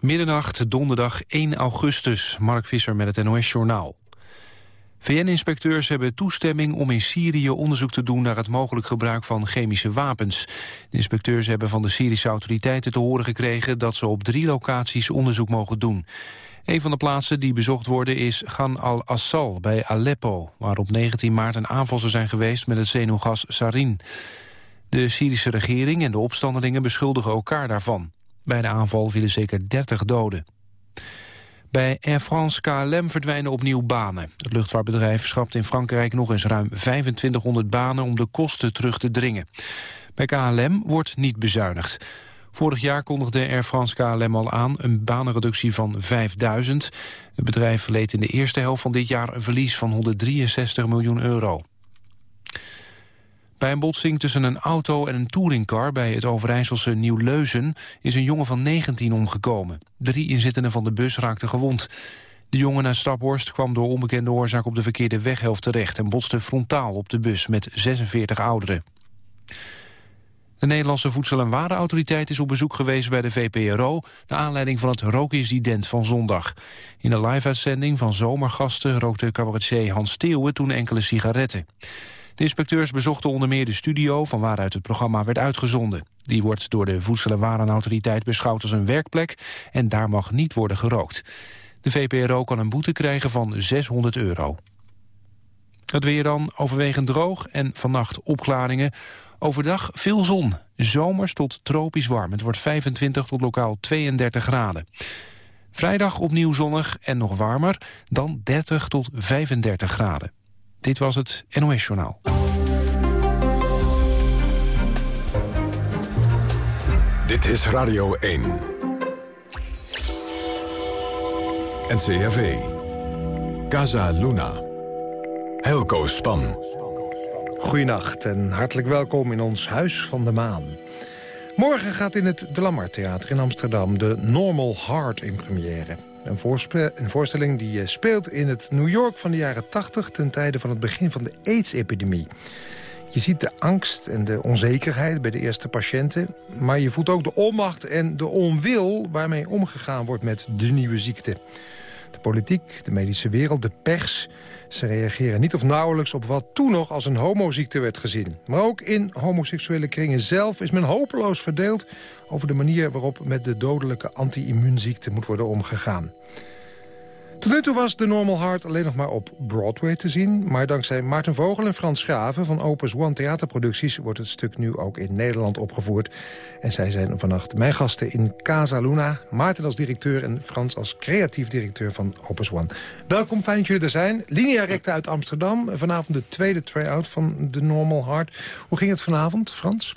Middernacht, donderdag 1 augustus. Mark Visser met het NOS-journaal. VN-inspecteurs hebben toestemming om in Syrië onderzoek te doen... naar het mogelijk gebruik van chemische wapens. De inspecteurs hebben van de Syrische autoriteiten te horen gekregen... dat ze op drie locaties onderzoek mogen doen. Een van de plaatsen die bezocht worden is Gan al-Assal bij Aleppo... waar op 19 maart een aanval zou zijn geweest met het zenuwgas sarin. De Syrische regering en de opstandelingen beschuldigen elkaar daarvan. Bij de aanval vielen zeker 30 doden. Bij Air France KLM verdwijnen opnieuw banen. Het luchtvaartbedrijf schrapt in Frankrijk nog eens ruim 2500 banen om de kosten terug te dringen. Bij KLM wordt niet bezuinigd. Vorig jaar kondigde Air France KLM al aan een banenreductie van 5000. Het bedrijf leed in de eerste helft van dit jaar een verlies van 163 miljoen euro. Bij een botsing tussen een auto en een touringcar bij het Overijsselse Nieuw-Leuzen is een jongen van 19 omgekomen. Drie inzittenden van de bus raakten gewond. De jongen uit Staphorst kwam door onbekende oorzaak op de verkeerde weghelft terecht en botste frontaal op de bus met 46 ouderen. De Nederlandse Voedsel- en Warenautoriteit is op bezoek geweest bij de VPRO... naar aanleiding van het rookincident van zondag. In de live-uitzending van Zomergasten rookte cabaretier Hans Steeuwen toen enkele sigaretten. De inspecteurs bezochten onder meer de studio van waaruit het programma werd uitgezonden. Die wordt door de Voedsel- en Warenautoriteit beschouwd als een werkplek en daar mag niet worden gerookt. De VPRO kan een boete krijgen van 600 euro. Het weer dan overwegend droog en vannacht opklaringen. Overdag veel zon, zomers tot tropisch warm. Het wordt 25 tot lokaal 32 graden. Vrijdag opnieuw zonnig en nog warmer, dan 30 tot 35 graden. Dit was het NOS Journaal. Dit is Radio 1. NCRV. Casa Luna. Helco Span. Goedenacht en hartelijk welkom in ons Huis van de Maan. Morgen gaat in het De Lamar Theater in Amsterdam de Normal Heart in première. Een, voorstelling die eh, speelt in het New York van de jaren 80... ten tijde van het begin van de AIDS-epidemie. Je ziet de angst en de onzekerheid bij de eerste patiënten... maar je voelt ook de onmacht en de onwil waarmee omgegaan wordt met de nieuwe ziekte. De politiek, de medische wereld, de pers... ze reageren niet of nauwelijks op wat toen nog als een homoziekte werd gezien. Maar ook in homoseksuele kringen zelf is men hopeloos verdeeld... over de manier waarop met de dodelijke anti-immuunziekte moet worden omgegaan. Tot nu toe was The Normal Heart alleen nog maar op Broadway te zien... maar dankzij Maarten Vogel en Frans Schraven van Opus One Theaterproducties... wordt het stuk nu ook in Nederland opgevoerd. En zij zijn vannacht mijn gasten in Casa Luna. Maarten als directeur en Frans als creatief directeur van Opus One. Welkom, fijn dat jullie er zijn. Linea Recta uit Amsterdam. Vanavond de tweede try-out van The Normal Heart. Hoe ging het vanavond, Frans?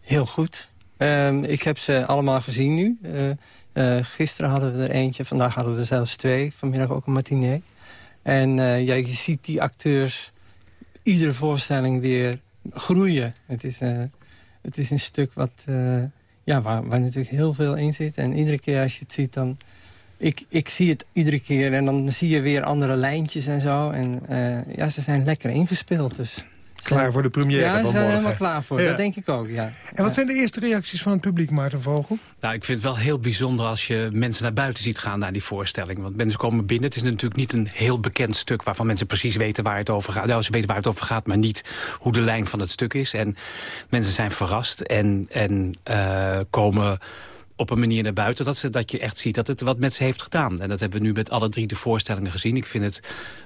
Heel goed. Um, ik heb ze allemaal gezien nu. Uh, uh, gisteren hadden we er eentje, vandaag hadden we er zelfs twee. Vanmiddag ook een matinee. En uh, ja, je ziet die acteurs iedere voorstelling weer groeien. Het is, uh, het is een stuk wat, ja, waar, waar natuurlijk heel veel in zit. En iedere keer als je het ziet, dan... Ik, ik zie het iedere keer en dan zie je weer andere lijntjes en zo. En ja, ze zijn lekker ingespeeld, dus... Klaar voor de première ja, van morgen. Ja, zijn helemaal klaar voor. Dat denk ik ook, ja. En wat zijn de eerste reacties van het publiek, Maarten Vogel? Nou, ik vind het wel heel bijzonder als je mensen naar buiten ziet gaan naar die voorstelling. Want mensen komen binnen. Het is natuurlijk niet een heel bekend stuk waarvan mensen precies weten waar het over gaat. Nou, ze weten waar het over gaat, maar niet hoe de lijn van het stuk is. En mensen zijn verrast en, en uh, komen op een manier naar buiten... Dat, ze, dat je echt ziet dat het wat met ze heeft gedaan. En dat hebben we nu met alle drie de voorstellingen gezien. Ik vind het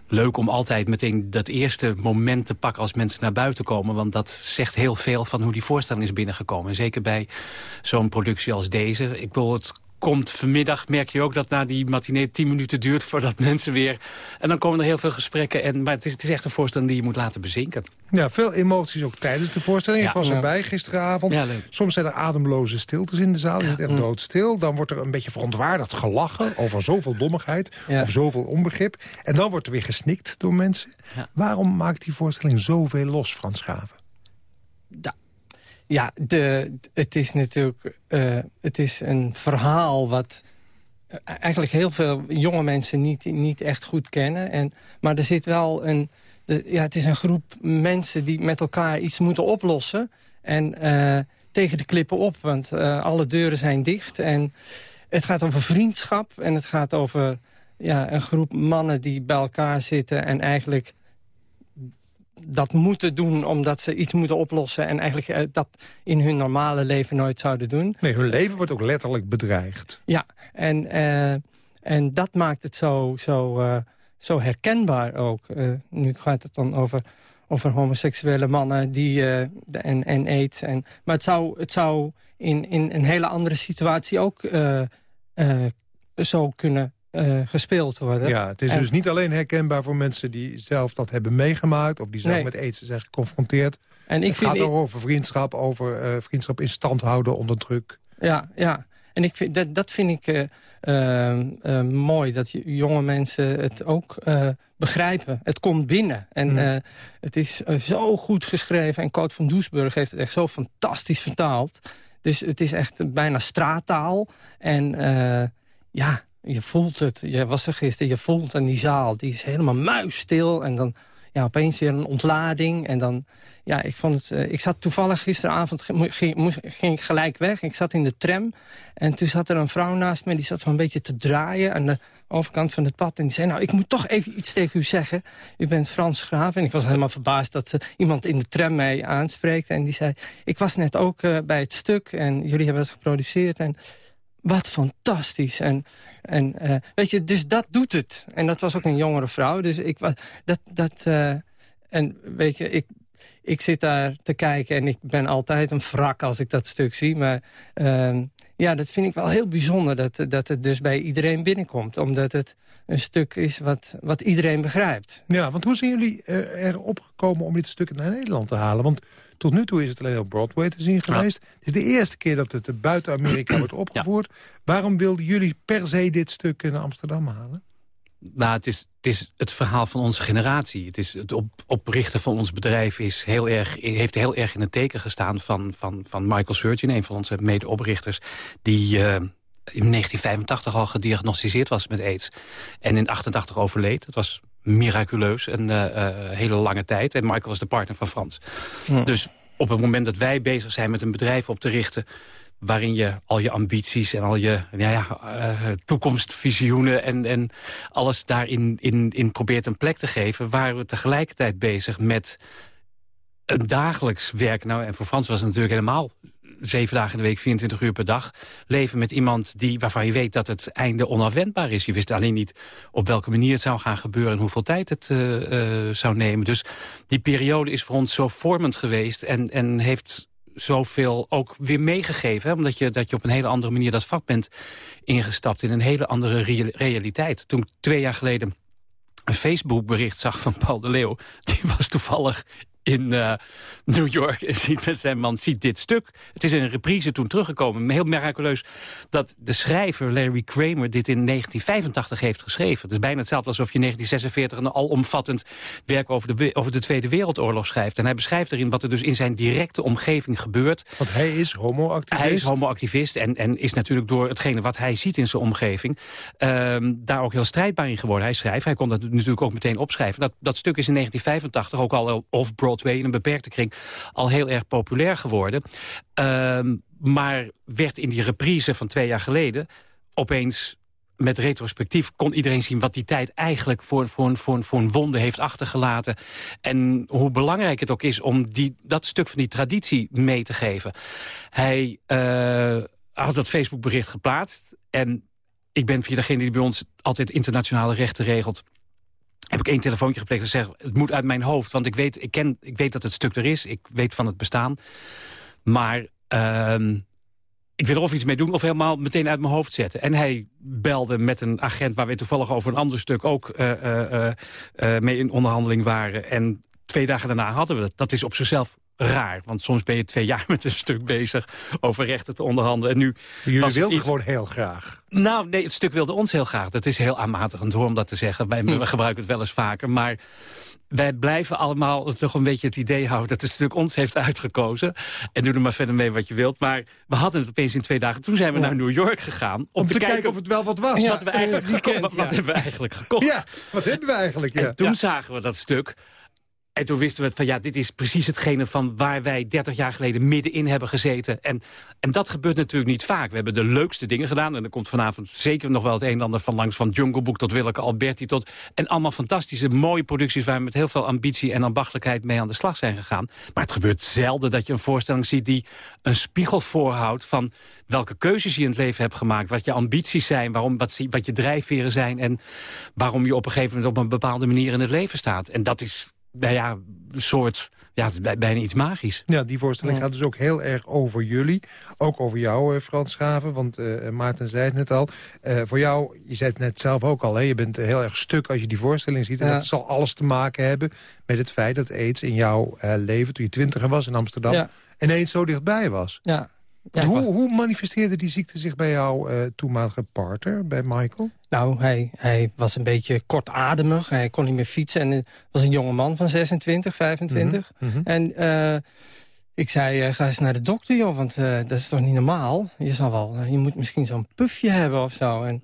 leuk om altijd meteen dat eerste moment te pakken... als mensen naar buiten komen. Want dat zegt heel veel van hoe die voorstelling is binnengekomen. En zeker bij zo'n productie als deze. Ik wil het komt vanmiddag, merk je ook dat na die matinee tien minuten duurt voordat mensen weer... En dan komen er heel veel gesprekken. En, maar het is, het is echt een voorstelling die je moet laten bezinken. Ja, veel emoties ook tijdens de voorstelling. Ik was erbij gisteravond. Soms zijn er ademloze stiltes in de zaal. Is het echt doodstil. Dan wordt er een beetje verontwaardigd gelachen over zoveel dommigheid. Of zoveel onbegrip. En dan wordt er weer gesnikt door mensen. Waarom maakt die voorstelling zoveel los, Frans Schaven? Ja, de, het is natuurlijk uh, het is een verhaal wat eh, eigenlijk heel veel jonge mensen niet, niet echt goed kennen. En, maar er zit wel een... De, ja, het is een groep mensen die met elkaar iets moeten oplossen. En uh, tegen de klippen op, want alle deuren zijn dicht. En het gaat over vriendschap en het gaat over ja, een groep mannen die bij elkaar zitten... en eigenlijk dat moeten doen omdat ze iets moeten oplossen... en eigenlijk eh, dat in hun normale leven nooit zouden doen. Nee, hun leven wordt ook letterlijk bedreigd. Ja, en, uh, en dat maakt het zo, zo, uh, zo herkenbaar ook. nu gaat het dan over, over homoseksuele mannen die, en, en aids. En, maar het zou, het zou in, in een hele andere situatie ook zo kunnen uh, gespeeld worden. Ja, het is dus niet alleen herkenbaar voor mensen die zelf dat hebben meegemaakt... of die zelf met aids zijn geconfronteerd. En ik het vind gaat ook over vriendschap, over uh, vriendschap in stand houden onder druk. Ja, ja. En ik vind, dat, dat vind ik uh, mooi, dat jonge mensen het ook begrijpen. Het komt binnen. En mm. het is zo goed geschreven. En Coot van Doesburg heeft het echt zo fantastisch vertaald. Dus het is echt bijna straattaal. En ja, je voelt het. Je was er gisteren, je voelt aan die zaal. Die is helemaal muisstil. En dan ja, opeens weer een ontlading. En dan, ja, ik vond het... Uh, ik zat toevallig gisteravond, ging, moest, ging ik gelijk weg. Ik zat in de tram. En toen zat er een vrouw naast me. Die zat zo een beetje te draaien aan de overkant van het pad. En die zei, nou, ik moet toch even iets tegen u zeggen. U bent Frans Graaf. En ik was helemaal verbaasd dat iemand in de tram mij aanspreekt. En die zei, ik was net ook uh, bij het stuk. En jullie hebben het geproduceerd. En wat fantastisch. En, en uh, weet je, dus dat doet het. En dat was ook een jongere vrouw. Dus ik was dat. dat uh, en weet je, ik, ik zit daar te kijken en ik ben altijd een wrak als ik dat stuk zie. Maar uh, ja, dat vind ik wel heel bijzonder dat, dat het dus bij iedereen binnenkomt. Omdat het een stuk is wat, wat iedereen begrijpt. Ja, want hoe zijn jullie uh, erop gekomen om dit stuk naar Nederland te halen? Want tot nu toe is het alleen op Broadway te zien geweest. Het is de eerste keer dat het buiten Amerika wordt opgevoerd. Waarom wilden jullie per se dit stuk naar Amsterdam halen? Nou, het is, het is het verhaal van onze generatie. Het, is het op, oprichten van ons bedrijf is heel erg, heeft heel erg in het teken gestaan... van, van, van Michael Surgeon, een van onze medeoprichters... die uh, in 1985 al gediagnosticeerd was met aids. En in 88 overleed. Het was miraculeus, een uh, hele lange tijd. En Michael was de partner van Frans. Dus op het moment dat wij bezig zijn met een bedrijf op te richten waarin je al je ambities en al je ja, ja, uh, toekomstvisioenen... En, en alles daarin in, in probeert een plek te geven... waren we tegelijkertijd bezig met een dagelijks werk. Nou, en voor Frans was het natuurlijk helemaal zeven dagen in de week, 24 uur per dag... leven met iemand die, waarvan je weet dat het einde onafwendbaar is. Je wist alleen niet op welke manier het zou gaan gebeuren... en hoeveel tijd het uh, uh, zou nemen. Dus die periode is voor ons zo vormend geweest... en, en heeft zoveel ook weer meegegeven. Hè? Omdat je, dat je op een hele andere manier dat vak bent ingestapt... in een hele andere realiteit. Toen twee jaar geleden een Facebook-bericht zag van Paul de Leeuw... die was toevallig in uh, New York en ziet met zijn man ziet dit stuk. Het is in een reprise toen teruggekomen. Heel miraculeus dat de schrijver Larry Kramer dit in 1985 heeft geschreven. Het is bijna hetzelfde alsof je in 1946 een alomvattend werk over de, over de Tweede Wereldoorlog schrijft. En hij beschrijft erin wat er dus in zijn directe omgeving gebeurt. Want hij is homoactivist? Hij is homoactivist en, en is natuurlijk door hetgene wat hij ziet in zijn omgeving... Um, daar ook heel strijdbaar in geworden. Hij schrijft, hij kon dat natuurlijk ook meteen opschrijven. Dat, dat stuk is in 1985 ook al off-broad in een beperkte kring al heel erg populair geworden. Uh, maar werd in die reprise van twee jaar geleden opeens met retrospectief kon iedereen zien wat die tijd eigenlijk voor, voor, voor, voor een wonde heeft achtergelaten. En hoe belangrijk het ook is om die, dat stuk van die traditie mee te geven. Hij uh, had dat Facebookbericht geplaatst. En ik ben via degene die bij ons altijd internationale rechten regelt heb ik één telefoontje gepleegd en zeggen... het moet uit mijn hoofd, want ik weet, ik, ken, ik weet dat het stuk er is. Ik weet van het bestaan. Maar uh, ik wil er of iets mee doen of helemaal meteen uit mijn hoofd zetten. En hij belde met een agent waar we toevallig over een ander stuk... ook uh, uh, mee in onderhandeling waren. En twee dagen daarna hadden we het. Dat is op zichzelf raar. Want soms ben je twee jaar met een stuk bezig over rechten te onderhandelen. En nu Jullie wilden iets... gewoon heel graag. Nou, nee, het stuk wilde ons heel graag. Dat is heel aanmatigend hoor, om dat te zeggen. Wij, hm. We gebruiken het wel eens vaker, maar wij blijven allemaal toch een beetje het idee houden... dat het stuk ons heeft uitgekozen. En doe er maar verder mee wat je wilt. Maar we hadden het opeens in twee dagen. Toen zijn we naar New York gegaan. Om, te, kijken, of het wel wat was. wat, we eigenlijk wat, wat hebben we eigenlijk gekocht. Ja, wat hebben we eigenlijk. En toen zagen we dat stuk... En toen wisten we van ja, dit is precies hetgene van waar wij 30 jaar geleden middenin hebben gezeten. En, en dat gebeurt natuurlijk niet vaak. We hebben de leukste dingen gedaan. En er komt vanavond zeker nog wel het een en ander van langs. Van Jungle Book tot Willeke Alberti tot... En allemaal fantastische, mooie producties waar we met heel veel ambitie en ambachtelijkheid mee aan de slag zijn gegaan. Maar het gebeurt zelden dat je een voorstelling ziet die een spiegel voorhoudt van welke keuzes je in het leven hebt gemaakt. Wat je ambities zijn, waarom, wat, wat je drijfveren zijn... en waarom je op een gegeven moment op een bepaalde manier in het leven staat. En dat is nou ja, een soort, ja, het is bijna iets magisch. Ja, die voorstelling gaat dus ook heel erg over jullie. Ook over jou, eh, Frans Schaven, want uh, Maarten zei het net al. Uh, voor jou, je zei het net zelf ook al, hè, je bent heel erg stuk als je die voorstelling ziet. En dat zal alles te maken hebben met het feit dat aids in jouw uh, leven... toen je twintiger was in Amsterdam, ja. ineens zo dichtbij was. Ja, hoe, hoe, manifesteerde die ziekte zich bij jouw uh, toenmalige partner, bij Michael? Nou, hij, hij was een beetje kortademig. Hij kon niet meer fietsen. En was een jonge man van 26, 25. Mm -hmm. En uh, ik zei, uh, ga eens naar de dokter, joh. Want dat is toch niet normaal? Je, zal wel, je moet misschien zo'n pufje hebben of zo. En,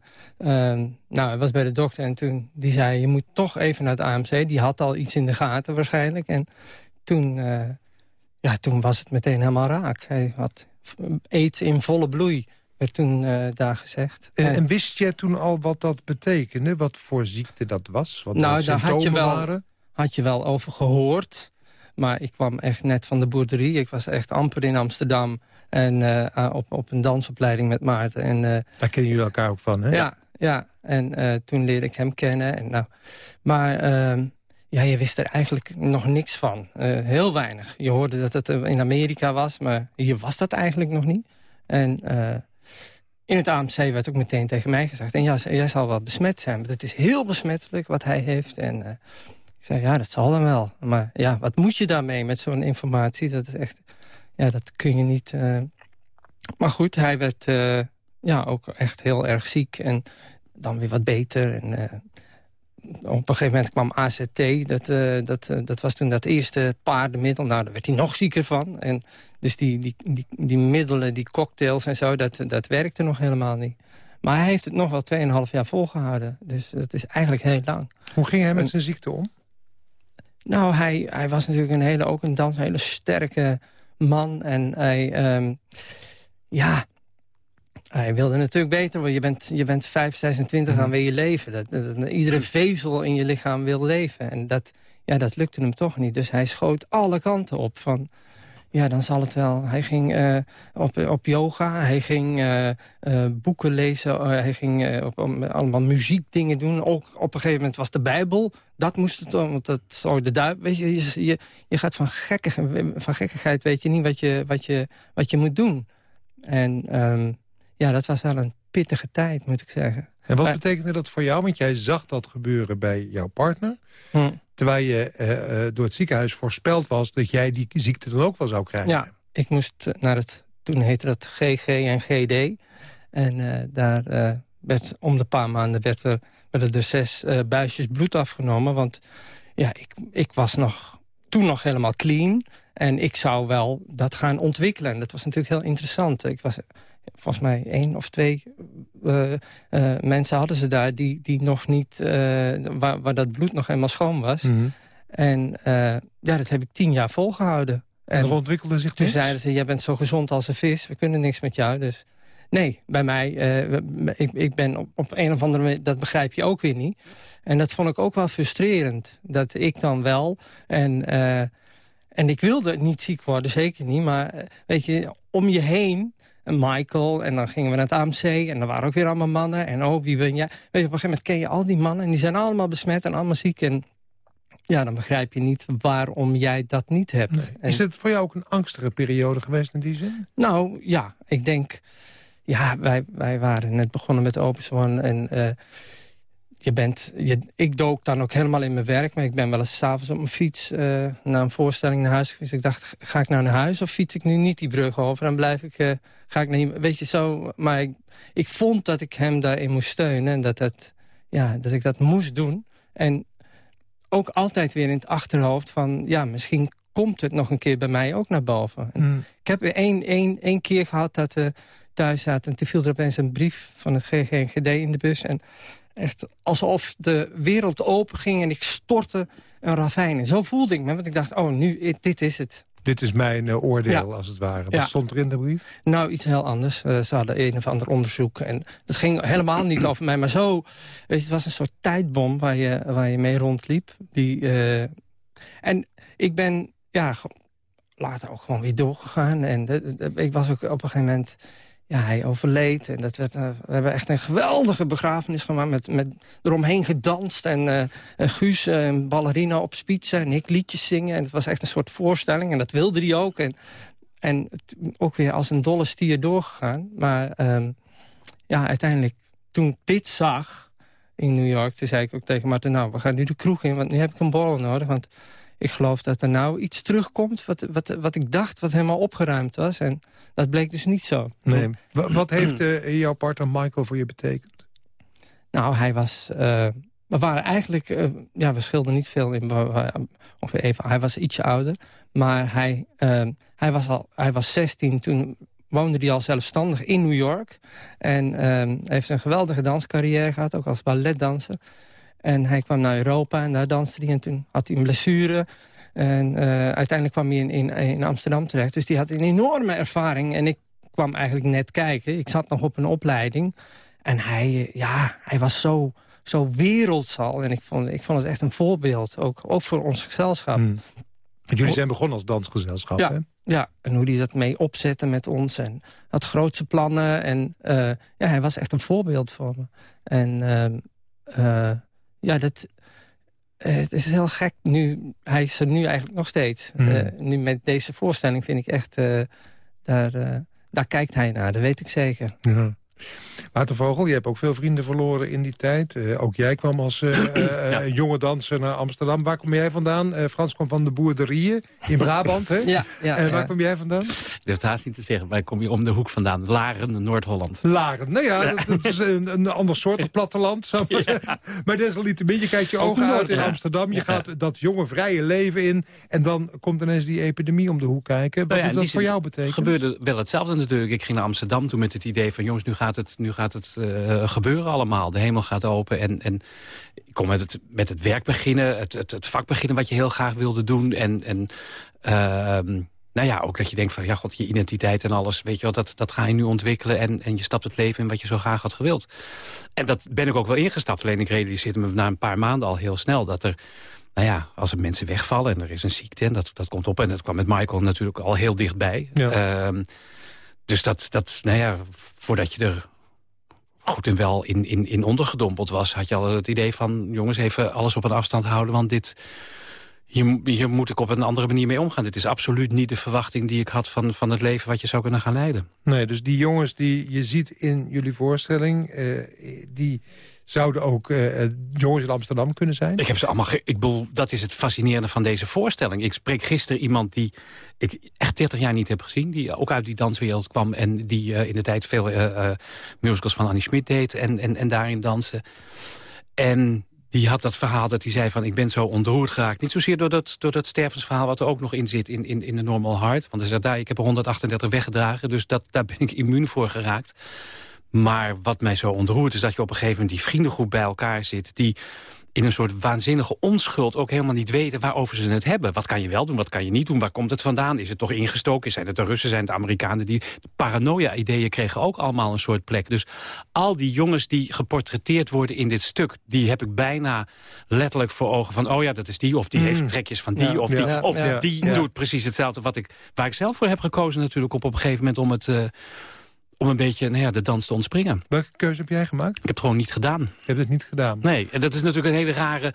nou, hij was bij de dokter en toen die zei... je moet toch even naar het AMC. Die had al iets in de gaten waarschijnlijk. En toen, ja, toen was het meteen helemaal raak. Hij had aids in volle bloei, werd toen uh, daar gezegd. En, en, wist jij toen al wat dat betekende? Wat voor ziekte dat was? Wat nou, daar had je, wel, waren? had je wel over gehoord. Maar ik kwam echt net van de boerderie. Ik was echt amper in Amsterdam. En uh, op, op een dansopleiding met Maarten. En, uh, daar kennen jullie elkaar ook van, hè? Ja, ja. en toen leerde ik hem kennen. En, nou, maar ehm, ja, je wist er eigenlijk nog niks van. Uh, heel weinig. Je hoorde dat het in Amerika was, maar hier was dat eigenlijk nog niet. En uh, in het AMC werd ook meteen tegen mij gezegd... en ja, jij zal wel besmet zijn, want het is heel besmettelijk wat hij heeft. En ik zei, ja, dat zal dan wel. Maar ja, wat moet je daarmee met zo'n informatie? Dat is echt, ja, dat kun je niet... Maar goed, hij werd ja, ook echt heel erg ziek en dan weer wat beter. En op een gegeven moment kwam AZT. Dat, uh, dat, uh, dat was toen dat eerste paardenmiddel. Nou, daar werd hij nog zieker van. En dus die, die, die, die middelen, die cocktails en zo, dat, dat werkte nog helemaal niet. Maar hij heeft het nog wel 2,5 jaar volgehouden. Dus dat is eigenlijk heel lang. Hoe ging hij met zijn ziekte om? Nou, hij, hij was natuurlijk een hele, ook een dans, een hele sterke man. En hij, um, ja, hij wilde natuurlijk beter, want je bent, je bent 5, 26, dan wil je leven. Dat, dat, iedere vezel in je lichaam wil leven. En dat, ja, dat lukte hem toch niet. Dus hij schoot alle kanten op van... Ja, dan zal het wel. Hij ging uh, op, op yoga, hij ging uh, uh, boeken lezen, hij ging op, allemaal muziekdingen doen. Ook op een gegeven moment was de Bijbel, dat moest het, want dat zou de duip. Weet je, je, je, je gaat van, gekkig, van gekkigheid, weet je niet wat je, wat je, wat je moet doen. En um, ja, dat was wel een pittige tijd, moet ik zeggen. En wat betekende dat voor jou? Want jij zag dat gebeuren bij jouw partner. Hm. Terwijl je uh, door het ziekenhuis voorspeld was... dat jij die ziekte dan ook wel zou krijgen. Ja, ik moest naar het... Toen heette dat GG en GD. En uh, daar werd om de paar maanden werd er, werden er zes buisjes bloed afgenomen. Want ja, ik, ik was nog, toen nog helemaal clean. En ik zou wel dat gaan ontwikkelen. Dat was natuurlijk heel interessant. Ik was volgens mij één of twee uh, uh, mensen hadden ze daar... die, die nog niet, uh, waar, waar dat bloed nog helemaal schoon was. Mm -hmm. En ja, dat heb ik tien jaar volgehouden. En, en er ontwikkelde zich Toen zeiden ze, jij bent zo gezond als een vis, we kunnen niks met jou. Dus nee, bij mij, ik, ik ben op, op een of andere manier, dat begrijp je ook weer niet. En dat vond ik ook wel frustrerend, dat ik dan wel... en en ik wilde niet ziek worden, zeker niet. Maar weet je, om je heen en Michael. En dan gingen we naar het AMC. En er waren ook weer allemaal mannen. En oh, wie ben jij? Weet je, op een gegeven moment ken je al die mannen. En die zijn allemaal besmet en allemaal ziek. En ja, dan begrijp je niet waarom jij dat niet hebt. Is het voor jou ook een angstige periode geweest in die zin? Nou, ja. Ik denk... Ja, wij, wij waren net begonnen met Open Swan. En uh, je bent, je, ik dook dan ook helemaal in mijn werk. Maar ik ben wel eens s'avonds op mijn fiets uh, naar een voorstelling naar huis geweest. Ik dacht, ga ik nou naar huis of fiets ik nu niet die brug over? Dan blijf ik, uh, ga ik naar Weet je zo, maar ik, ik, vond dat ik hem daarin moest steunen. En dat, dat, ja, dat ik dat moest doen. En ook altijd weer in het achterhoofd van... ja, misschien komt het nog een keer bij mij ook naar boven. Mm. Ik heb één, één, één keer gehad dat we thuis zaten... en toen viel er opeens een brief van het GGNGD in de bus... En echt alsof de wereld open ging en ik stortte een ravijn. En zo voelde ik me, want ik dacht, oh, nu, dit is het. Dit is mijn uh, oordeel, als het ware. Wat stond er in de brief? Nou, iets heel anders. Uh, ze hadden een of ander onderzoek. En dat ging helemaal niet over mij. Maar zo, weet je, het was een soort tijdbom waar je, waar je mee rondliep. Die, uh, en ik ben ja, later ook gewoon weer doorgegaan. En ik was ook op een gegeven moment ja, hij overleed. En dat werd, uh, we hebben echt een geweldige begrafenis gemaakt. Met, met eromheen gedanst. En, uh, Guus, uh, een ballerina op spitsen. En ik liedjes zingen. En het was echt een soort voorstelling. En dat wilde hij ook. En, en ook weer als een dolle stier doorgegaan. Maar um, ja, uiteindelijk, toen ik dit zag in New York... toen zei ik ook tegen Martin, nou, we gaan nu de kroeg in. Want nu heb ik een borrel nodig. Want ik geloof dat er nou iets terugkomt wat, wat, wat ik dacht wat helemaal opgeruimd was. En dat bleek dus niet zo. Nee. Wat heeft uh, jouw partner Michael voor je betekend? Nou, hij was... Uh, we waren eigenlijk... Uh, ja, we schilden niet veel in. Ongeveer even, hij was ietsje ouder. Maar hij, hij, was al, hij was 16 toen woonde hij al zelfstandig in New York. En heeft een geweldige danscarrière gehad, ook als balletdanser. En hij kwam naar Europa en daar danste hij. En toen had hij een blessure. En uh, uiteindelijk kwam hij in, in, in, Amsterdam terecht. Dus die had een enorme ervaring. En ik kwam eigenlijk net kijken. Ik zat nog op een opleiding. En hij, ja, hij was zo, zo wereldsal. En ik vond, ik vond het echt een voorbeeld. Ook, ook voor ons gezelschap. Hmm. Jullie zijn begonnen als dansgezelschap, ja, hè? Ja, en hoe hij dat mee opzette met ons. En had grootse plannen. En uh, ja, hij was echt een voorbeeld voor me. En... Uh, ja, dat, uh, het is heel gek. Nu, hij is er nu eigenlijk nog steeds. Mm. Uh, nu met deze voorstelling vind ik echt... Uh, daar, daar kijkt hij naar, dat weet ik zeker. Ja. Maarten Vogel, je hebt ook veel vrienden verloren in die tijd. Uh, ook jij kwam als uh, ja. jonge danser naar Amsterdam. Waar kom jij vandaan? Uh, Frans kwam van de boerderijen in Brabant, hè? Ja, ja, En waar kom jij vandaan? Ik durf het haast niet te zeggen, maar ik kom hier om de hoek vandaan. Laren, Noord-Holland. Laren, nou ja, dat, dat is een, een ander soort platteland, zou maar zeggen. Maar desalniettemin, je kijkt je ogen uit in Amsterdam. Je gaat dat jonge, vrije leven in. En dan komt ineens die epidemie om de hoek kijken. Wat nou dat voor jou betekent? Het gebeurde wel hetzelfde natuurlijk. Ik ging naar Amsterdam toen met het idee van... jongens, nu gaat het, nu gaat het uh, gebeuren allemaal. De hemel gaat open en, en ik kon met het, met het werk beginnen. Het, het, het vak beginnen wat je heel graag wilde doen. En, en uh, nou ja, ook dat je denkt van, ja god, je identiteit en alles, weet je wel, dat, dat ga je nu ontwikkelen en, en je stapt het leven in wat je zo graag had gewild. En dat ben ik ook wel ingestapt, alleen ik realiseerde me na een paar maanden al heel snel dat er, nou ja, als er mensen wegvallen en er is een ziekte en dat, dat komt op en dat kwam met Michael natuurlijk al heel dichtbij. Ja. Uh, dus dat, dat, nou ja, voordat je er goed en wel in, in, in ondergedompeld was... had je al het idee van, jongens, even alles op een afstand houden... want dit, hier, moet ik op een andere manier mee omgaan. Dit is absoluut niet de verwachting die ik had van, van het leven... wat je zou kunnen gaan leiden. Nee, dus die jongens die je ziet in jullie voorstelling... Uh, die zouden ook uh, jongens in Amsterdam kunnen zijn? Ik heb ze allemaal. Ik bedoel, dat is het fascinerende van deze voorstelling. Ik spreek gisteren iemand die ik echt 30 jaar niet heb gezien. Die ook uit die danswereld kwam. En die uh, in de tijd veel musicals van Annie Schmid deed. En, en, en daarin danste. En die had dat verhaal dat hij zei van ik ben zo ontroerd geraakt. Niet zozeer door dat, door dat stervensverhaal wat er ook nog in zit in, in, in de Normal Heart. Want hij zei daar, ik heb er 138 weggedragen. Dus dat, daar ben ik immuun voor geraakt. Maar wat mij zo ontroert is dat je op een gegeven moment die vriendengroep bij elkaar zit... die in een soort waanzinnige onschuld ook helemaal niet weten waarover ze het hebben. Wat kan je wel doen, wat kan je niet doen, waar komt het vandaan? Is het toch ingestoken? Zijn het de Russen, zijn het de Amerikanen? Die de paranoia-ideeën kregen ook allemaal een soort plek. Dus al die jongens die geportretteerd worden in dit stuk... die heb ik bijna letterlijk voor ogen van... oh ja, dat is die, of die heeft mm. trekjes van die... of die, of die doet precies hetzelfde wat ik, waar ik zelf voor heb gekozen natuurlijk... op, op een gegeven moment om het... Uh, om een beetje nou ja, de dans te ontspringen. Welke keuze heb jij gemaakt? Ik heb het gewoon niet gedaan. Je hebt het niet gedaan? Nee, en dat is natuurlijk een hele rare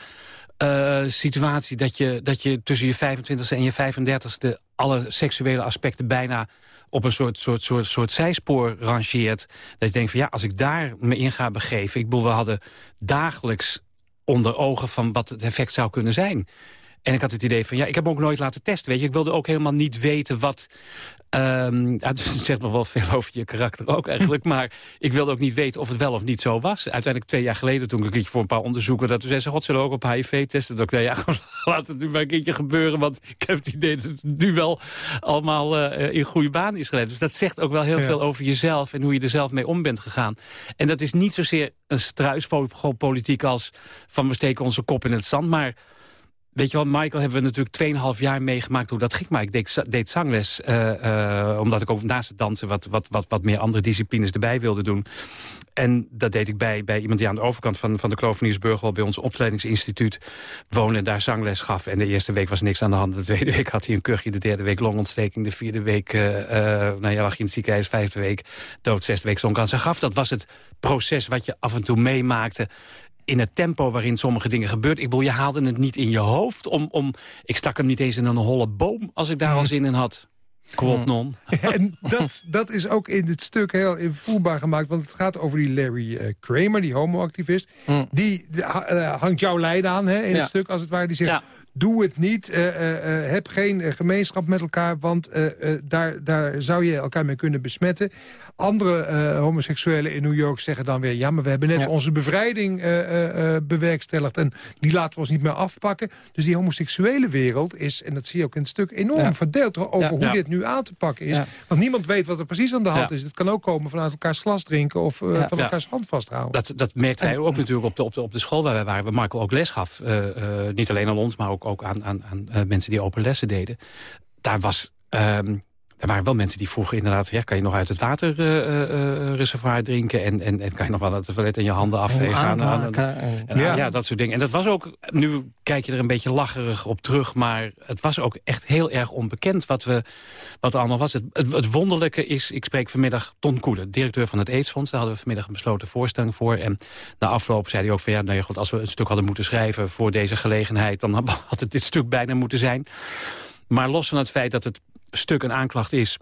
uh, situatie... Dat je, dat je tussen je 25ste en je 35ste... alle seksuele aspecten bijna op een soort, soort, soort, soort zijspoor rangeert. Dat je denkt van ja, als ik daar me in ga begeven... Ik bedoel, we hadden dagelijks onder ogen van wat het effect zou kunnen zijn. En ik had het idee van, ja, ik heb hem ook nooit laten testen. Weet je, ik wilde ook helemaal niet weten wat Um, ja, dus het zegt nog wel veel over je karakter ook eigenlijk. Maar ik wilde ook niet weten of het wel of niet zo was. Uiteindelijk twee jaar geleden, toen ik een keertje voor een paar onderzoeken... dat toen zei ze, god, zullen we ook op HIV testen? Dat ik ja, laat het nu maar een keertje gebeuren... want ik heb het idee dat het nu wel allemaal uh, in goede baan is geleid. Dus dat zegt ook wel heel veel over jezelf... en hoe je er zelf mee om bent gegaan. En dat is niet zozeer een struispolitiek als... van we steken onze kop in het zand, maar Weet je wat, Michael hebben we natuurlijk 2,5 jaar meegemaakt hoe dat ging. Maar ik deed, zangles, uh, omdat ik ook naast het dansen wat, wat, wat, wat meer andere disciplines erbij wilde doen. En dat deed ik bij, bij iemand die aan de overkant van, van de Kloveniersburg... wel bij ons opleidingsinstituut woonde en daar zangles gaf. En de eerste week was niks aan de hand. De tweede week had hij een kuchje, de derde week longontsteking... de vierde week uh, nou ja, lag in het ziekenhuis, vijfde week dood, zesde week zonk aan zijn gaf. Dat was het proces wat je af en toe meemaakte in het tempo waarin sommige dingen gebeurt. Ik bedoel, je haalde het niet in je hoofd. Om, om, ik stak hem niet eens in een holle boom als ik daar al zin in had. Quod non. en dat, dat is ook in dit stuk heel invoerbaar gemaakt. Want het gaat over die Larry uh, Kramer, die homoactivist. Mm. Die uh, hangt jouw lijden aan hè, in het stuk, als het ware. Die zegt, doe het niet. Uh, uh, heb geen gemeenschap met elkaar, want daar, daar zou je elkaar mee kunnen besmetten. Andere homoseksuelen in New York zeggen dan weer... ja, maar we hebben net onze bevrijding bewerkstelligd... en die laten we ons niet meer afpakken. Dus die homoseksuele wereld is, en dat zie je ook in het stuk... enorm verdeeld over hoe dit nu aan te pakken is. Want niemand weet wat er precies aan de hand is. Het kan ook komen vanuit elkaars glas drinken... of van elkaars hand vasthouden. Dat, dat merkten wij ook natuurlijk op de, op, de, op de school waar wij waren... waar Michael ook les gaf. niet alleen aan ons, maar ook ook aan, aan, aan uh, mensen die open lessen deden. Daar was... Um, er waren wel mensen die vroegen inderdaad... Ja, kan je nog uit het waterreservoir uh, uh, drinken... En, en, en kan je nog wel uit het toilet en je handen afvegen? Aan, ja. ja. dat soort dingen. En dat was ook... Nu kijk je er een beetje lacherig op terug... maar het was ook echt heel erg onbekend wat, we, wat er allemaal was. Het, het, wonderlijke is... Ik spreek vanmiddag Ton Koelen, directeur van het AIDS-fonds. Daar hadden we vanmiddag een besloten voorstelling voor. En na afloop zei hij ook van... Ja, nou ja, goed, als we een stuk hadden moeten schrijven voor deze gelegenheid... dan had het dit stuk bijna moeten zijn. Maar los van het feit dat het stuk een aanklacht is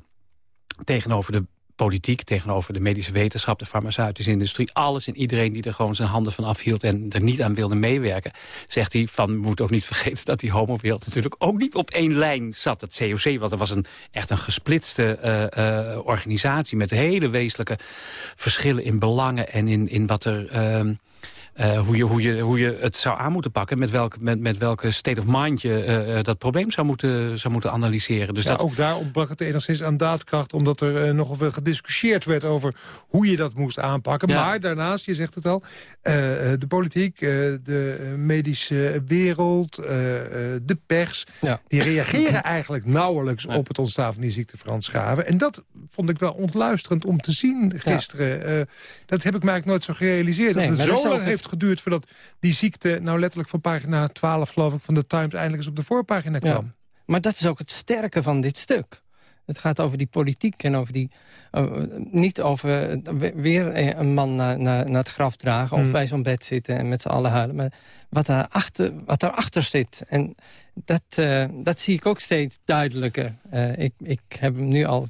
tegenover de politiek, tegenover de medische wetenschap, de farmaceutische industrie, alles en iedereen die er gewoon zijn handen van afhield en er niet aan wilde meewerken, zegt hij van, moet ook niet vergeten dat die homowereld natuurlijk ook niet op één lijn zat. Het COC, want er was een, echt een gesplitste uh, uh, organisatie met hele wezenlijke verschillen in belangen en in, in wat er... Uh, uh, hoe, je, hoe, je, hoe je het zou aan moeten pakken... met, welk, met, met welke state of mind je uh, dat probleem zou moeten, zou moeten analyseren. Dus ja, dat... Ook daar ontbrak het enigszins aan daadkracht... omdat er uh, nogal veel gediscussieerd werd over hoe je dat moest aanpakken. Ja. Maar daarnaast, je zegt het al, de politiek, de medische wereld, de pers... Ja. die reageren eigenlijk nauwelijks op het ontstaan van die ziekte Frans Schaven. En dat vond ik wel ontluisterend om te zien gisteren. dat heb ik mij eigenlijk nooit zo gerealiseerd. Nee, dat het zo lang heeft geduurd voordat die ziekte... nou letterlijk van pagina 12, geloof ik, van de Times... eindelijk eens op de voorpagina kwam. Ja. Maar dat is ook het sterke van dit stuk. Het gaat over die politiek en over die... Uh, niet over weer een man naar, naar, naar het graf dragen... of hmm. bij zo'n bed zitten en met z'n allen huilen. Maar wat, daarachter, wat daarachter zit. En dat, uh, dat zie ik ook steeds duidelijker. Ik, ik heb hem nu al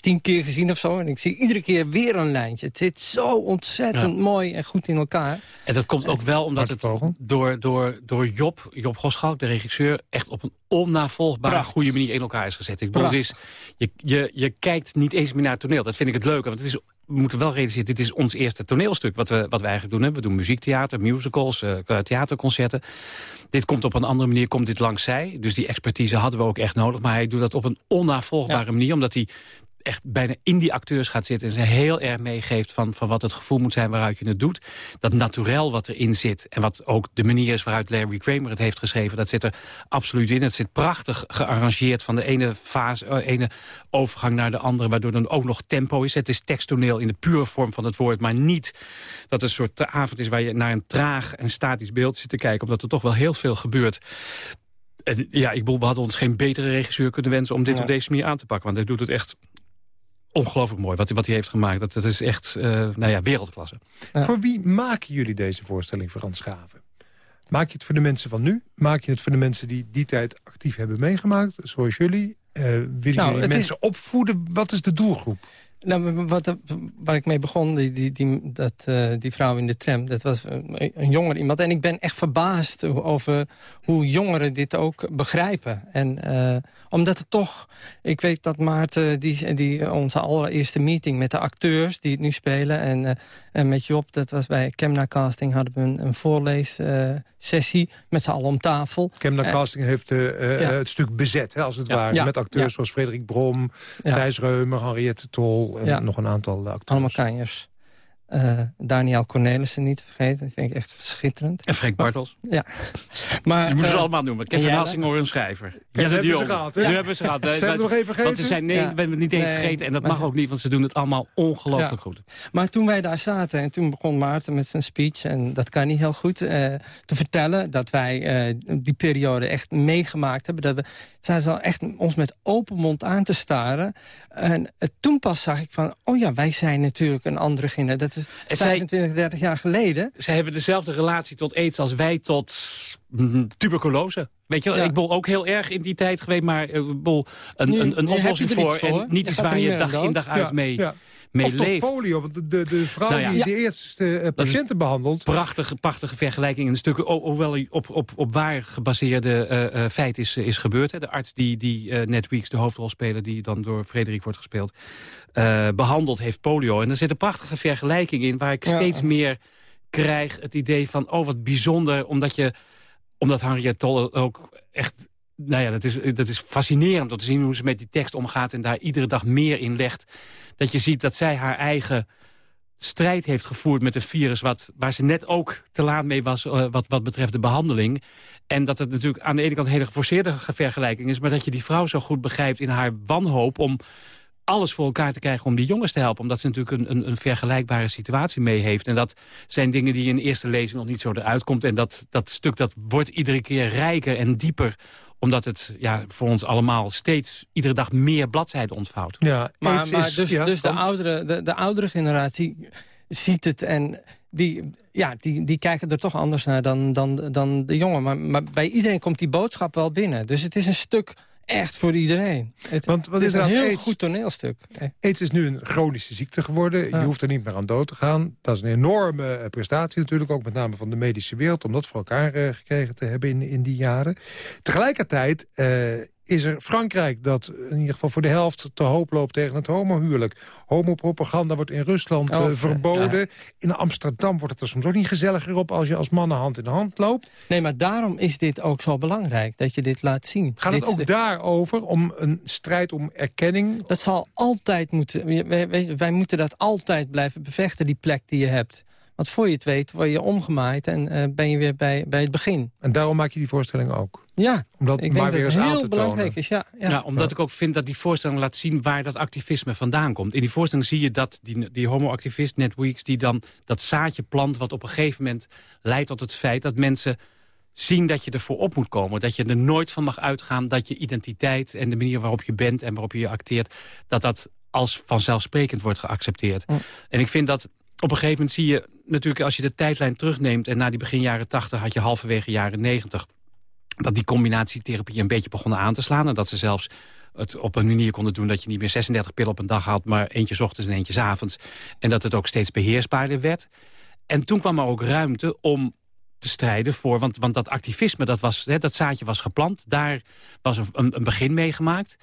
tien keer gezien of zo. En ik zie iedere keer weer een lijntje. Het zit zo ontzettend mooi en goed in elkaar. En dat komt ook wel omdat het door, door, door Job, Job Goschalk, de regisseur... echt op een onnavolgbare goede manier in elkaar is gezet. Ik bedoel, is, je, je, je kijkt niet eens meer naar het toneel. Dat vind ik het leuke, want het is we moeten wel realiseren, dit is ons eerste toneelstuk wat we, wat we eigenlijk doen. We doen muziektheater, musicals, uh, theaterconcerten. Dit komt op een andere manier, komt dit langs zij. Dus die expertise hadden we ook echt nodig. Maar hij doet dat op een onnavolgbare manier, omdat hij echt bijna in die acteurs gaat zitten... en ze heel erg meegeeft van, van wat het gevoel moet zijn waaruit je het doet. Dat naturel wat erin zit en wat ook de manier is waaruit Larry Kramer het heeft geschreven... dat zit er absoluut in. Het zit prachtig gearrangeerd van de ene, fase, uh, ene overgang naar de andere... waardoor dan ook nog tempo is. Het is teksttoneel in de pure vorm van het woord... maar niet dat het een soort avond is waar je naar een traag en statisch beeld zit te kijken... omdat er toch wel heel veel gebeurt en ja, ik bedoel, we hadden ons geen betere regisseur kunnen wensen... om dit ja. op deze manier aan te pakken. Want hij doet het echt ongelooflijk mooi wat, wat hij heeft gemaakt. Dat, dat is echt uh, nou ja, wereldklasse. Voor wie maken jullie deze voorstelling, Frans Schaven? Maak je het voor de mensen van nu? Maak je het voor de mensen die die tijd actief hebben meegemaakt? Zoals jullie? Uh, willen nou, jullie mensen is... opvoeden? Wat is de doelgroep? Nou, wat, waar ik mee begon, die, die, die, dat, uh, die vrouw in de tram, dat was een, een jonger iemand. En ik ben echt verbaasd over hoe jongeren dit ook begrijpen. En uh, omdat het toch, ik weet dat Maarten, die, die, onze allereerste meeting met de acteurs die het nu spelen. En, uh, en met Job, dat was bij Chemna Casting, hadden we een, een voorleessessie met z'n allen om tafel. Chemna Casting heeft ja. het stuk bezet, hè, als het ja. ware. Ja. Met acteurs zoals Frederik Brom, Thijs Reumer, Henriette Tol en ja. nog een aantal acteurs. Allemaal kanjers. Uh, Daniel Cornelissen niet vergeten. Dat vind ik echt schitterend. En Freek Bartels. Ja. maar, Je moet uh, ze allemaal noemen. Kevin Hassing hoor een schrijver. Ja, dat hebben ze gehad? Nu hebben ze gehad. Zijn we nog even vergeten? Want ze zijn, nee, ja. we hebben het niet even nee, vergeten. En dat mag ook niet, want ze doen het allemaal ongelooflijk ja. goed. Maar toen wij daar zaten en toen begon Maarten met zijn speech... en dat kan niet heel goed, uh, te vertellen dat wij die periode echt meegemaakt hebben. Dat we, zij zal echt ons met open mond aan te staren. En toen pas zag ik van, oh ja, wij zijn natuurlijk een andere generatie. Dat is 25, 30 jaar geleden. Zij hebben dezelfde relatie tot aids als wij tot mm, tuberculose. Weet je, ja. ik bol ook heel erg in die tijd geweest, maar uh, bol een, nu, een, een oplossing voor, voor. En niet iets waar je dag in dag uit mee... Ja mee of leeft. polio, want de, de, de vrouw nou ja. die de eerste uh, patiënten behandelt... Prachtige, prachtige vergelijking in stukken. Hoewel op, op, op waar gebaseerde uh, feit is, is gebeurd. Hè. De arts die, die Netweeks, de hoofdrolspeler... die dan door Frederik wordt gespeeld, behandeld heeft polio. En er zit een prachtige vergelijking in... waar ik ja. steeds meer krijg het idee van... oh, wat bijzonder, omdat je omdat Henriette Tolle ook echt nou ja, dat is, dat is fascinerend om te zien hoe ze met die tekst omgaat... en daar iedere dag meer in legt. Dat je ziet dat zij haar eigen strijd heeft gevoerd met een virus... Wat, waar ze net ook te laat mee was uh, wat, wat betreft de behandeling. En dat het natuurlijk aan de ene kant een hele geforceerde vergelijking is... maar dat je die vrouw zo goed begrijpt in haar wanhoop... om alles voor elkaar te krijgen om die jongens te helpen. Omdat ze natuurlijk een, een, een, vergelijkbare situatie mee heeft. En dat zijn dingen die in eerste lezing nog niet zo eruit komt. En dat, dat stuk dat wordt iedere keer rijker en dieper omdat het ja, voor ons allemaal steeds iedere dag meer bladzijden ontvouwt. Ja, maar, maar is, dus, ja, dus de, oudere, de, de oudere generatie ziet het en die, ja, die, die kijken er toch anders naar dan, dan, dan de jongen. Maar, maar bij iedereen komt die boodschap wel binnen. Dus het is een stuk echt voor iedereen. Het, Want wat is is een heel AIDS? goed toneelstuk. AIDS is nu een chronische ziekte geworden. Ja. Je hoeft er niet meer aan dood te gaan. Dat is een enorme eh, prestatie natuurlijk, ook met name van de medische wereld... om dat voor elkaar uh, gekregen te hebben in, in die jaren. Tegelijkertijd uh, is er Frankrijk dat in ieder geval voor de helft te hoop loopt tegen het homohuwelijk. Homopropaganda wordt in Rusland Oh, uh, verboden. ja. In Amsterdam wordt het er soms ook niet gezelliger op als je als mannen hand in hand loopt. Nee, maar daarom is dit ook zo belangrijk, dat je dit laat zien. Gaat dit, het ook daarover, om een strijd om erkenning? Dat zal altijd moeten... Wij, wij, wij, moeten dat altijd blijven bevechten, die plek die je hebt. Want voor je het weet, word je omgemaaid en uh, ben je weer bij, bij het begin. En daarom maak je die voorstelling ook? Ja, om dat ik maar denk weer dat eens het aan heel te belangrijk tonen. is. Ja, omdat Ja. ik ook vind dat die voorstelling laat zien waar dat activisme vandaan komt. In die voorstelling zie je dat die, die homo-activist Ned Weeks... die dan dat zaadje plant wat op een gegeven moment leidt tot het feit... dat mensen zien dat je ervoor op moet komen. Dat je er nooit van mag uitgaan dat je identiteit... en de manier waarop je bent en waarop je je acteert... dat dat als vanzelfsprekend wordt geaccepteerd. Ja. En ik vind dat op een gegeven moment zie je... natuurlijk als je de tijdlijn terugneemt... en na die begin jaren 80 had je halverwege jaren 90 dat die combinatietherapie een beetje begonnen aan te slaan. En dat ze zelfs het op een manier konden doen... dat je niet meer 36 pillen op een dag had... maar eentje ochtends en eentje avonds. En dat het ook steeds beheersbaarder werd. En toen kwam er ook ruimte om te strijden voor... want, want dat activisme, dat, was, hè, dat zaadje was geplant. Daar was een, een, een begin mee gemaakt.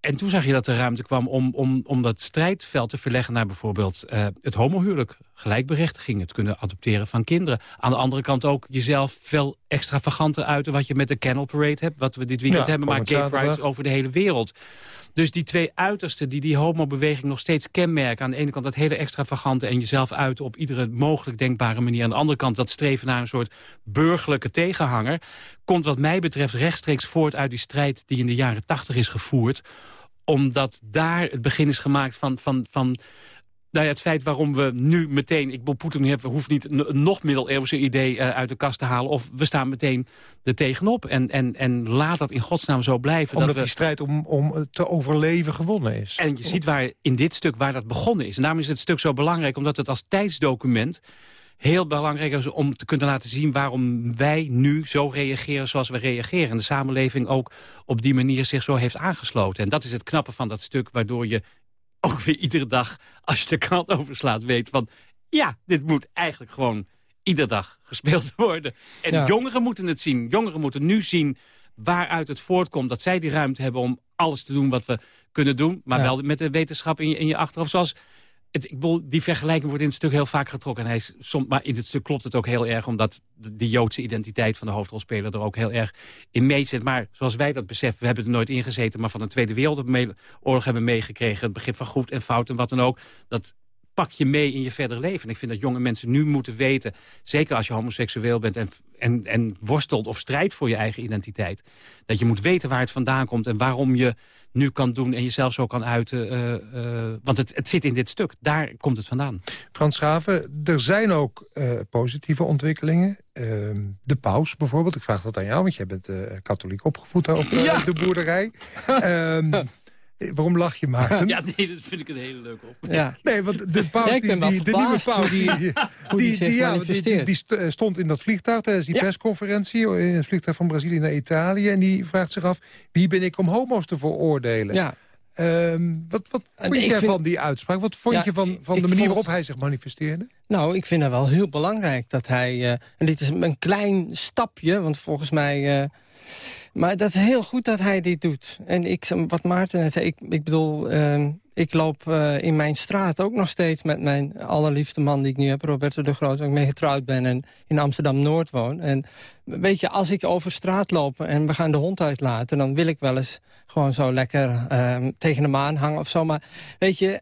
En toen zag je dat er ruimte kwam om, om, om dat strijdveld te verleggen... naar bijvoorbeeld uh, het homohuwelijk, gelijkberechtiging... het kunnen adopteren van kinderen. Aan de andere kant ook jezelf veel extravaganter uiten... wat je met de Kennel Parade hebt, wat we dit weekend Ja, hebben... maar gay rights over de hele wereld. Dus die twee uitersten die die homobeweging nog steeds kenmerken... aan de ene kant dat hele extravagante en jezelf uiten... op iedere mogelijk denkbare manier. Aan de andere kant dat streven naar een soort burgerlijke tegenhanger... komt wat mij betreft rechtstreeks voort uit die strijd... die in de jaren tachtig is gevoerd. Omdat daar het begin is gemaakt van, van, van nou ja, het feit waarom we nu meteen... ik wil Poetin hebben, hoeft niet nog middeleeuwse idee uh, uit de kast te halen... of we staan meteen er tegenop. En, en, en laat dat in godsnaam zo blijven. Omdat dat we, die strijd om, om te overleven gewonnen is. En je ziet waar in dit stuk waar dat begonnen is. En daarom is het stuk zo belangrijk, omdat het als tijdsdocument heel belangrijk is om te kunnen laten zien... waarom wij nu zo reageren zoals we reageren. En de samenleving ook op die manier zich zo heeft aangesloten. En dat is het knappe van dat stuk, waardoor je ook weer iedere dag, als je de krant overslaat, weet van... ja, dit moet eigenlijk gewoon iedere dag gespeeld worden. En jongeren moeten het zien. Jongeren moeten nu zien waaruit het voortkomt... dat zij die ruimte hebben om alles te doen wat we kunnen doen... maar wel met de wetenschap in je, in je achterhoofd. Zoals ik bedoel, die vergelijking wordt in het stuk heel vaak getrokken. En hij is, soms, maar in het stuk klopt het ook heel erg... omdat de, Joodse identiteit van de hoofdrolspeler er ook heel erg in meezit. Maar zoals wij dat beseffen, we hebben er nooit ingezeten... maar van de Tweede Wereldoorlog hebben meegekregen... het begrip van goed en fout en wat dan ook... dat pak je mee in je verder leven. En ik vind dat jonge mensen nu moeten weten... zeker als je homoseksueel bent en, en, en worstelt of strijdt voor je eigen identiteit... dat je moet weten waar het vandaan komt en waarom je nu kan doen... en jezelf zo kan uiten. Uh, uh, want het, het zit in dit stuk. Daar komt het vandaan. Frans Schaven, er zijn ook uh, positieve ontwikkelingen. Ehm, de paus bijvoorbeeld. Ik vraag dat aan jou, want jij bent katholiek opgevoed op ja. de boerderij. Waarom lach je, Maarten? Ja, nee, dat vind ik een hele leuke op. Ja. Nee, want de paus, die, die, de nieuwe paus, die, die, die, ja, die, die, stond in dat vliegtuig tijdens die persconferentie... in het vliegtuig van Brazilië naar Italië. En die vraagt zich af, wie ben ik om homo's te veroordelen? Ja. Um, wat wat vond je vind... van die uitspraak? Wat vond je van, van de manier waarop hij zich manifesteerde? Nou, ik vind het wel heel belangrijk dat hij... Uh, en dit is een klein stapje, want volgens mij... Uh, maar dat is heel goed dat hij dit doet. En ik, wat Maarten net zei, ik, ik bedoel... Uh, ik loop uh, in mijn straat ook nog steeds met mijn allerliefste man die ik nu heb... Roberto de Groot, waar ik mee getrouwd ben en in Amsterdam-Noord woon. En weet je, als ik over straat loop en we gaan de hond uitlaten... dan wil ik wel eens gewoon zo lekker uh, tegen de maan hangen of zo. Maar weet je,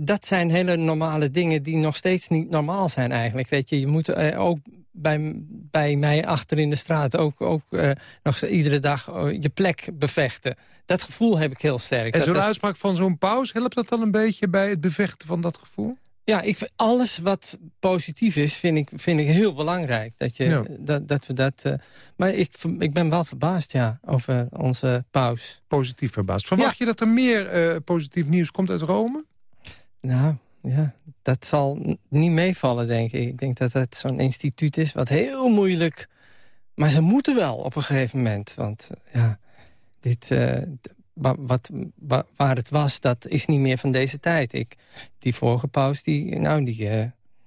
dat zijn hele normale dingen die nog steeds niet normaal zijn eigenlijk. Weet je, je moet uh, ook bij, bij mij achter in de straat ook, ook uh, nog iedere dag uh, je plek bevechten. Dat gevoel heb ik heel sterk. En zo'n uitspraak van zo'n paus, helpt dat dan een beetje bij het bevechten van dat gevoel? Ja, ik, alles wat positief is, vind ik, vind ik heel belangrijk. Dat, je, dat, dat we dat. Uh, maar ik, ik ben wel verbaasd, ja, over onze paus. Positief verbaasd. Verwacht je dat er meer positief nieuws komt uit Rome? Nou, ja, dat zal niet meevallen, denk ik. Ik denk dat het zo'n instituut is wat heel moeilijk... Maar ze moeten wel op een gegeven moment. Want ja, dit, uh, wat, waar het was, dat is niet meer van deze tijd. Ik, die vorige paus, die, nou, die, uh,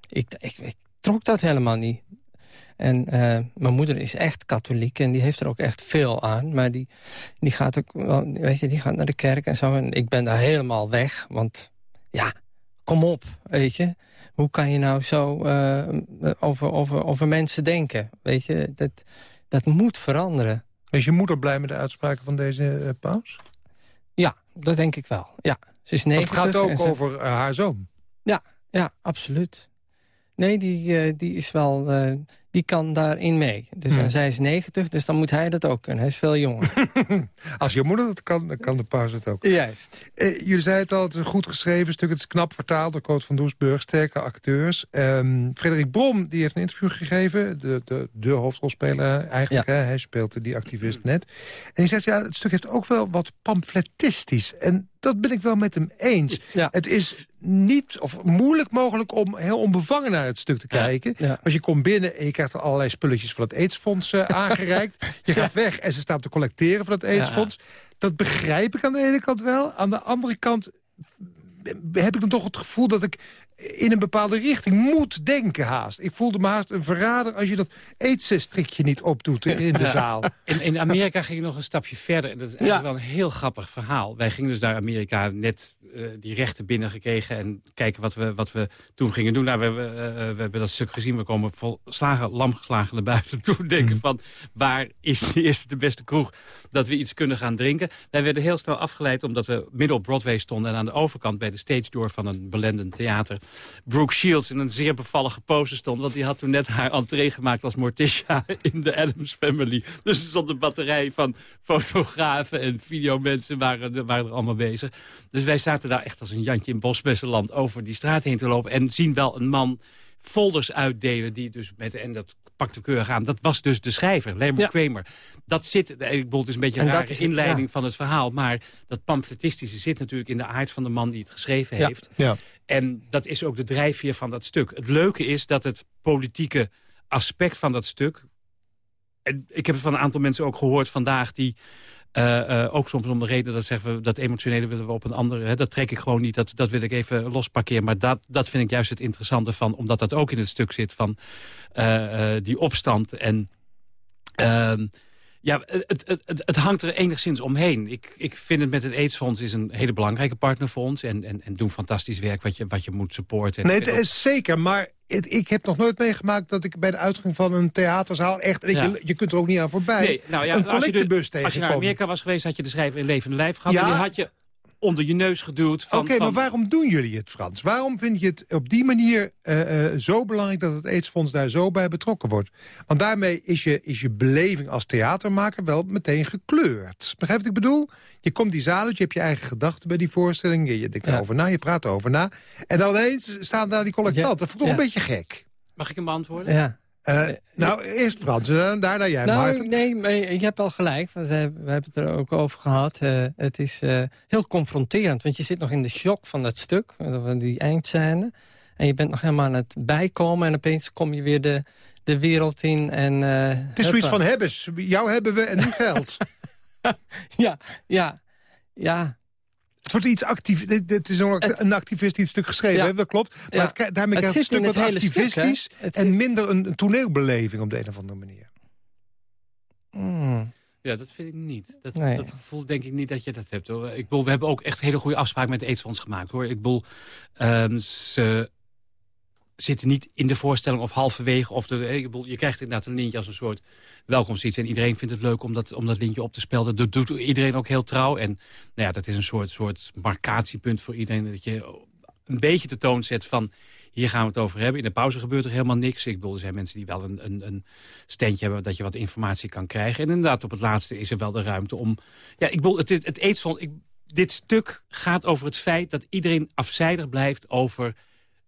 ik, ik, trok dat helemaal niet. En mijn moeder is echt katholiek en die heeft er ook echt veel aan. Maar die, die gaat ook wel, weet je, die gaat naar de kerk en zo. En ik ben daar helemaal weg, want ja, kom op, weet je. Hoe kan je nou zo uh, over, over, over mensen denken? Weet je, dat, dat moet veranderen. Is je moeder blij met de uitspraken van deze uh, paus? Ja, dat denk ik wel. Ja, ze is 90. Het gaat ook over uh, haar zoon. Ja, ja, absoluut. Nee, die, die is wel die kan daarin mee. Dus hmm. zij is 90, dus dan moet hij dat ook kunnen. Hij is veel jonger. Als je moeder dat kan, dan kan de paus het ook. Juist. Eh, jullie zeiden het al, het is een goed geschreven stuk. Het is knap vertaald door Coot van Doesburg. Sterke acteurs. Um, Frederik Brom die heeft een interview gegeven. De, de, de hoofdrolspeler eigenlijk. Hè? Hij speelde die activist net. En hij zegt, ja, het stuk heeft ook wel wat pamfletistisch. En dat ben ik wel met hem eens. Het is niet of moeilijk mogelijk om heel onbevangen naar het stuk te kijken. Als je komt binnen en je krijgt er allerlei spulletjes van het aidsfonds uh, aangereikt. Je gaat weg en ze staan te collecteren van het aidsfonds. Dat begrijp ik aan de ene kant wel. Aan de andere kant heb ik dan toch het gevoel dat ik in een bepaalde richting moet denken haast. Ik voelde me haast een verrader als je dat eetsenstrikje niet opdoet in de zaal. In, in Amerika ging ik nog een stapje verder. En dat is eigenlijk wel een heel grappig verhaal. Wij gingen dus naar Amerika net uh, die rechten binnengekregen... en kijken wat we, wat we toen gingen doen. Nou, we, uh, we hebben dat stuk gezien. We komen volslagen lamgeslagen naar buiten toe. Denken mm. van, waar is de eerste de beste kroeg... dat we iets kunnen gaan drinken. Wij werden heel snel afgeleid omdat we midden op Broadway stonden... en aan de overkant bij de stage door van een belendend theater... Brooke Shields in een zeer bevallige pose stond. Want die had toen net haar entree gemaakt als Morticia in de Adams Family. Dus er stond een batterij van fotografen en videomensen waren, waren er allemaal bezig. Dus wij zaten daar echt als een Jantje in Bosbessenland over die straat heen te lopen. En zien wel een man folders uitdelen die dus met... en dat pakte keurig aan. Dat was dus de schrijver, Lambert ja. Kramer. Dat zit, ik bedoel, het is een beetje een rare inleiding van het verhaal... maar dat pamfletistische zit natuurlijk in de aard van de man die het geschreven heeft. Ja. En dat is ook de drijfveer van dat stuk. Het leuke is dat het politieke aspect van dat stuk... en ik heb het van een aantal mensen ook gehoord vandaag... die ook soms om de reden dat zeggen we dat emotionele willen we op een andere. Hè, dat trek ik gewoon niet. Dat, dat wil ik even losparkeren. Maar dat, dat vind ik juist het interessante van, omdat dat ook in het stuk zit van die opstand en. Ehm, ja, het, het, het, het, hangt er enigszins omheen. Ik, ik vind het met het AIDS-fonds is een hele belangrijke partner voor ons. En, en, en doen fantastisch werk wat je, wat je moet supporten. Nee, het is zeker. Maar ik heb nog nooit meegemaakt dat ik bij de uitgang van een theaterzaal... echt, je, je, kunt er ook niet aan voorbij, nee, nou ja, een collectebus tegenkomen. Als je naar Amerika was geweest, had je de schrijver in levende lijf gehad. Ja, en die had je onder je neus geduwd. Oké, maar waarom doen jullie het, Frans? Waarom vind je het op die manier uh, uh, zo belangrijk... dat het aidsfonds daar zo bij betrokken wordt? Want daarmee is je, is je beleving als theatermaker wel meteen gekleurd. Begrijp wat ik bedoel? Je komt die zaal uit, je hebt je eigen gedachten bij die voorstelling... je, je denkt erover na, je praat erover na... en dan ineens staan daar die collectanten. Dat vond ik toch een beetje gek. Mag ik hem beantwoorden? Ja. Uh, nou, eerst Frans, daarna jij, nou, Maarten. Nee, maar je hebt al gelijk, want we hebben het er ook over gehad. Uh, het is uh, heel confronterend, want je zit nog in de shock van dat stuk, van die eindscène. En je bent nog helemaal aan het bijkomen en opeens kom je weer de, de wereld in. En, het is zoiets van hebbes, jou hebben we en nu geld. ja, ja, ja. Het wordt iets actief. Het is een, een activist die het stuk geschreven heeft, dat klopt. Maar het, daarmee krijgt het stuk wat activistisch... en minder een, toneelbeleving op de een of andere manier. Hmm. Ja, dat vind ik niet. Dat, dat, gevoel denk ik niet dat je dat hebt. Hoor. Ik bedoel, we hebben ook echt hele goede afspraken met de aidsfonds gemaakt. hoor. Ik bedoel, um, ze zitten niet in de voorstelling of halverwege. Of de, bedoel, je krijgt inderdaad een lintje als een soort welkomstiets. En iedereen vindt het leuk om dat, lintje op te spelden. Dat doet iedereen ook heel trouw. En nou ja, dat is een soort, soort marcatiepunt voor iedereen. Dat je een beetje de toon zet van... hier gaan we het over hebben. In de pauze gebeurt er helemaal niks. Ik bedoel, er zijn mensen die wel een, een, een standje hebben... dat je wat informatie kan krijgen. En inderdaad, op het laatste is er wel de ruimte om... Ja, ik bedoel, het, het dit stuk gaat over het feit dat iedereen afzijdig blijft over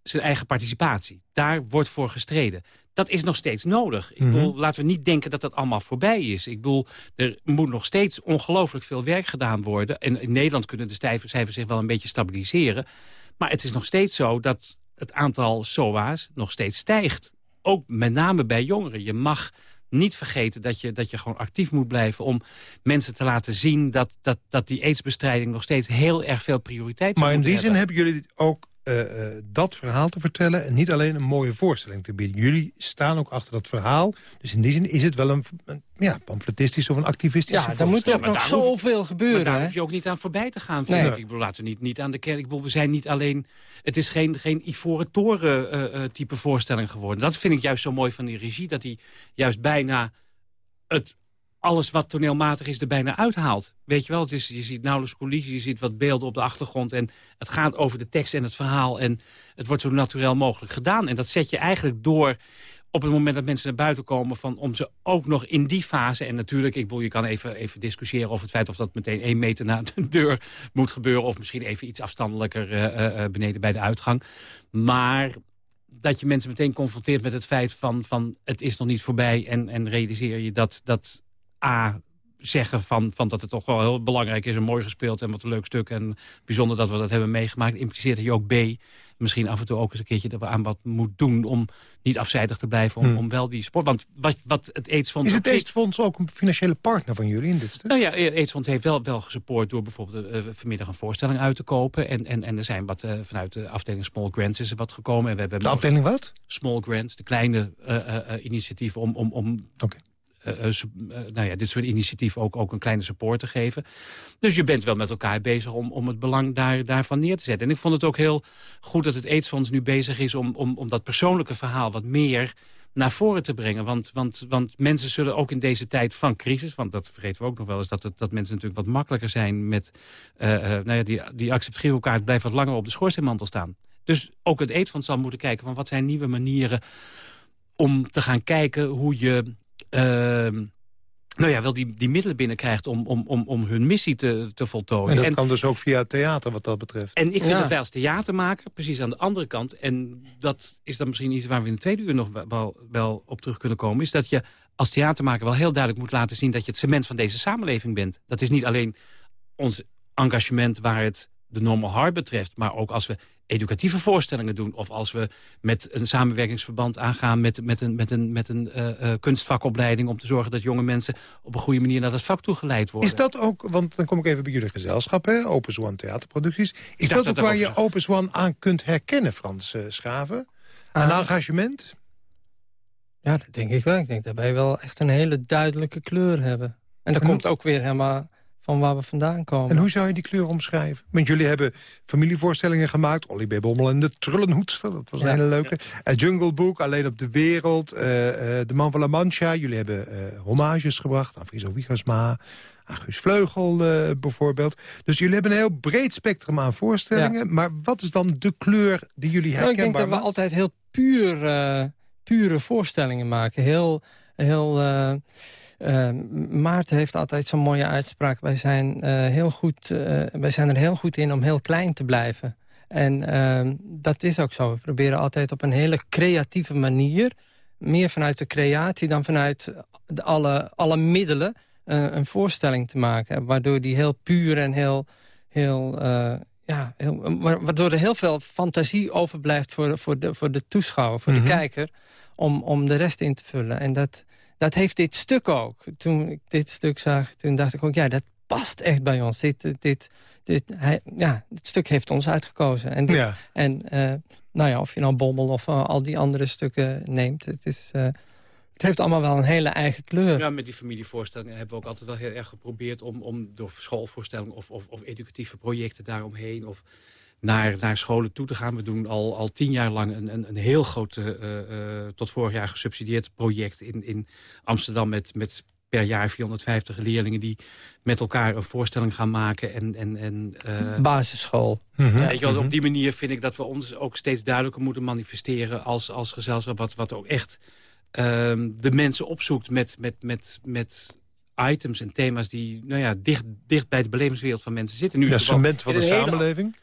zijn eigen participatie. Daar wordt voor gestreden. Dat is nog steeds nodig. Ik mhm. bedoel, laten we niet denken dat dat allemaal voorbij is. Ik bedoel, er moet nog steeds ongelooflijk veel werk gedaan worden. En in Nederland kunnen de cijfers zich wel een beetje stabiliseren. Maar het is nog steeds zo dat het aantal SOA's nog steeds stijgt. Ook met name bij jongeren. Je mag niet vergeten dat je, dat je gewoon actief moet blijven... om mensen te laten zien dat, dat, dat die aidsbestrijding nog steeds heel erg veel prioriteit heeft. Maar in die zin hebben jullie ook uh, dat verhaal te vertellen... en niet alleen een mooie voorstelling te bieden. Jullie staan ook achter dat verhaal. Dus in die zin is het wel een, een ja, pamfletistisch of een activistische Ja, daar moet ook nog zoveel gebeuren. Maar daar hoef je ook niet aan voorbij te gaan, vind ik. Ik bedoel, laten we niet, niet aan de kerk... Ik bedoel, we zijn niet alleen... Het is geen, geen ivoren toren uh, type voorstelling geworden. Dat vind ik juist zo mooi van die regie. Dat hij juist bijna het alles wat toneelmatig is er bijna uithaalt. Weet je wel, het is, je ziet nauwelijks coulissen, je ziet wat beelden op de achtergrond... en het gaat over de tekst en het verhaal en het wordt zo natuurlijk mogelijk gedaan. En dat zet je eigenlijk door op het moment dat mensen naar buiten komen... Van, om ze ook nog in die fase... en natuurlijk, ik bedoel, je kan even, even discussiëren over het feit... of dat meteen één meter na de deur moet gebeuren... of misschien even iets afstandelijker uh, uh, beneden bij de uitgang. Maar dat je mensen meteen confronteert met het feit van... van het is nog niet voorbij en, en realiseer je dat... dat A, zeggen van, van dat het toch wel heel belangrijk is... en mooi gespeeld en wat een leuk stuk en bijzonder dat we dat hebben meegemaakt... impliceert dat je ook B, misschien af en toe ook eens een keertje... dat we aan wat moet doen om niet afzijdig te blijven... om, hmm. om wel die sport... Want wat, wat het AIDS-fonds... Is het AIDS-fonds ook een financiële partner van jullie in dit stuk? Nou ja, AIDS-fonds heeft wel, wel gesupport door bijvoorbeeld uh, vanmiddag een voorstelling uit te kopen. En, en, en er zijn wat uh, vanuit de afdeling Small Grants is er wat gekomen. En we hebben de afdeling wat? Small Grants, de kleine uh, initiatieven om... om, om okay. Uh, uh, nou ja, dit soort initiatieven ook, ook een kleine support te geven. Dus je bent wel met elkaar bezig om, om het belang daar, daarvan neer te zetten. En ik vond het ook heel goed dat het AIDS-fonds nu bezig is... Om, om, om dat persoonlijke verhaal wat meer naar voren te brengen. Want, want, want mensen zullen ook in deze tijd van crisis... want dat vergeten we ook nog wel eens... dat, het, dat mensen natuurlijk wat makkelijker zijn met... Uh, nou ja, die, die blijft wat langer op de schoorsteenmantel staan. Dus ook het AIDS-fonds zal moeten kijken... van wat zijn nieuwe manieren om te gaan kijken hoe je nou ja, wel die, die middelen binnenkrijgt om, om, om, om hun missie te, te voltooien. En dat kan dus ook via theater wat dat betreft. En ik vind dat wij als theatermaker, precies aan de andere kant... en dat is dan misschien iets waar we in de tweede uur nog wel, wel op terug kunnen komen... is dat je als theatermaker wel heel duidelijk moet laten zien... dat je het cement van deze samenleving bent. Dat is niet alleen ons engagement waar het de normal heart betreft... maar ook als we educatieve voorstellingen doen... of als we met een samenwerkingsverband aangaan met, met een, met een, met een uh, kunstvakopleiding... om te zorgen dat jonge mensen op een goede manier naar dat vak toe geleid worden. Is dat ook, want dan kom ik even bij jullie gezelschap, hè, Open One Theaterproducties. Is dat ook waar je Open One aan kunt herkennen, Frans uh, Schaven? Een uh, engagement? Ja, dat denk ik wel. Ik denk dat wij wel echt een hele duidelijke kleur hebben. En dat komt ook weer helemaal van waar we vandaan komen. En hoe zou je die kleur omschrijven? Want jullie hebben familievoorstellingen gemaakt. Olly B. Bommel en de Trullenhoedster, dat was een hele leuke. Ja. Jungle Book, Alleen op de Wereld, uh, uh, De Man van La Mancha. Jullie hebben uh, hommages gebracht aan Friso Wiegersma, aan Guus Vleugel bijvoorbeeld. Dus jullie hebben een heel breed spectrum aan voorstellingen. Ja. Maar wat is dan de kleur die jullie herkenbaar nou, Ik denk dat we altijd heel puur, pure voorstellingen maken. Heel... heel uh, Maarten heeft altijd zo'n mooie uitspraak. Wij zijn, uh, heel goed, uh, wij zijn er heel goed in om heel klein te blijven. En ehm, dat is ook zo. We proberen altijd op een hele creatieve manier... meer vanuit de creatie dan vanuit de alle, alle middelen... een voorstelling te maken. Waardoor die heel puur en heel... heel ja, heel, waardoor er heel veel fantasie overblijft voor, voor, de, voor de toeschouwer, voor mm -hmm. de kijker... Om, om de rest in te vullen. En dat, dat heeft dit stuk ook. Toen ik dit stuk zag, toen dacht ik ook... ja, dat past echt bij ons. Dit, dit, dit, hij, ja, dit stuk heeft ons uitgekozen. En, dit, ja. en uh, nou ja, of je nou Bommel of uh, al die andere stukken neemt... het, is, uh, het heeft allemaal wel een hele eigen kleur. Ja, met die familievoorstellingen hebben we ook altijd wel heel erg geprobeerd... om, om door schoolvoorstellingen of, of, of educatieve projecten daaromheen... of naar, naar scholen toe te gaan. We doen al, al tien jaar lang een, een, een heel groot, uh, uh, tot vorig jaar gesubsidieerd project in, in Amsterdam... met, met per jaar 450 leerlingen die met elkaar een voorstelling gaan maken. En, en, en, uh, Basisschool. Mm -hmm. Weet je wel, op die manier vind ik dat we ons ook steeds duidelijker moeten manifesteren... als, als gezelschap wat, wat ook echt uh, de mensen opzoekt met, met, met, met items en thema's... die nou ja, dicht, dicht bij de belevingswereld van mensen zitten. Nu ja, cement van de samenleving.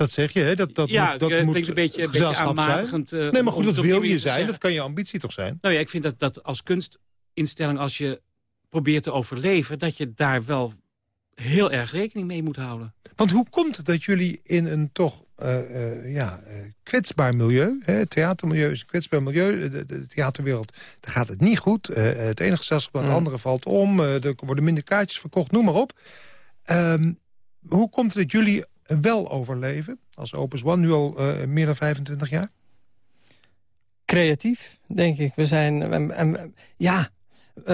Dat zeg je, hè? Dat, dat ja, moet, dat ik moet denk een beetje, een beetje aanmatigend. Uh, nee, maar goed, dat wil je zijn. Dat kan je ambitie toch zijn? Nou ja, ik vind dat, dat als kunstinstelling, als je probeert te overleven... dat je daar wel heel erg rekening mee moet houden. Want hoe komt het dat jullie in een toch uh, uh, ja, kwetsbaar milieu... Hè, het theatermilieu is een kwetsbaar milieu, de, de theaterwereld, daar gaat het niet goed. het ene gezelschap het mm. andere valt om, er worden minder kaartjes verkocht, noem maar op. Um, hoe komt het dat jullie wel overleven als Opus One, nu al uh, meer dan 25 jaar? Creatief, denk ik. We zijn, um, ja, uh,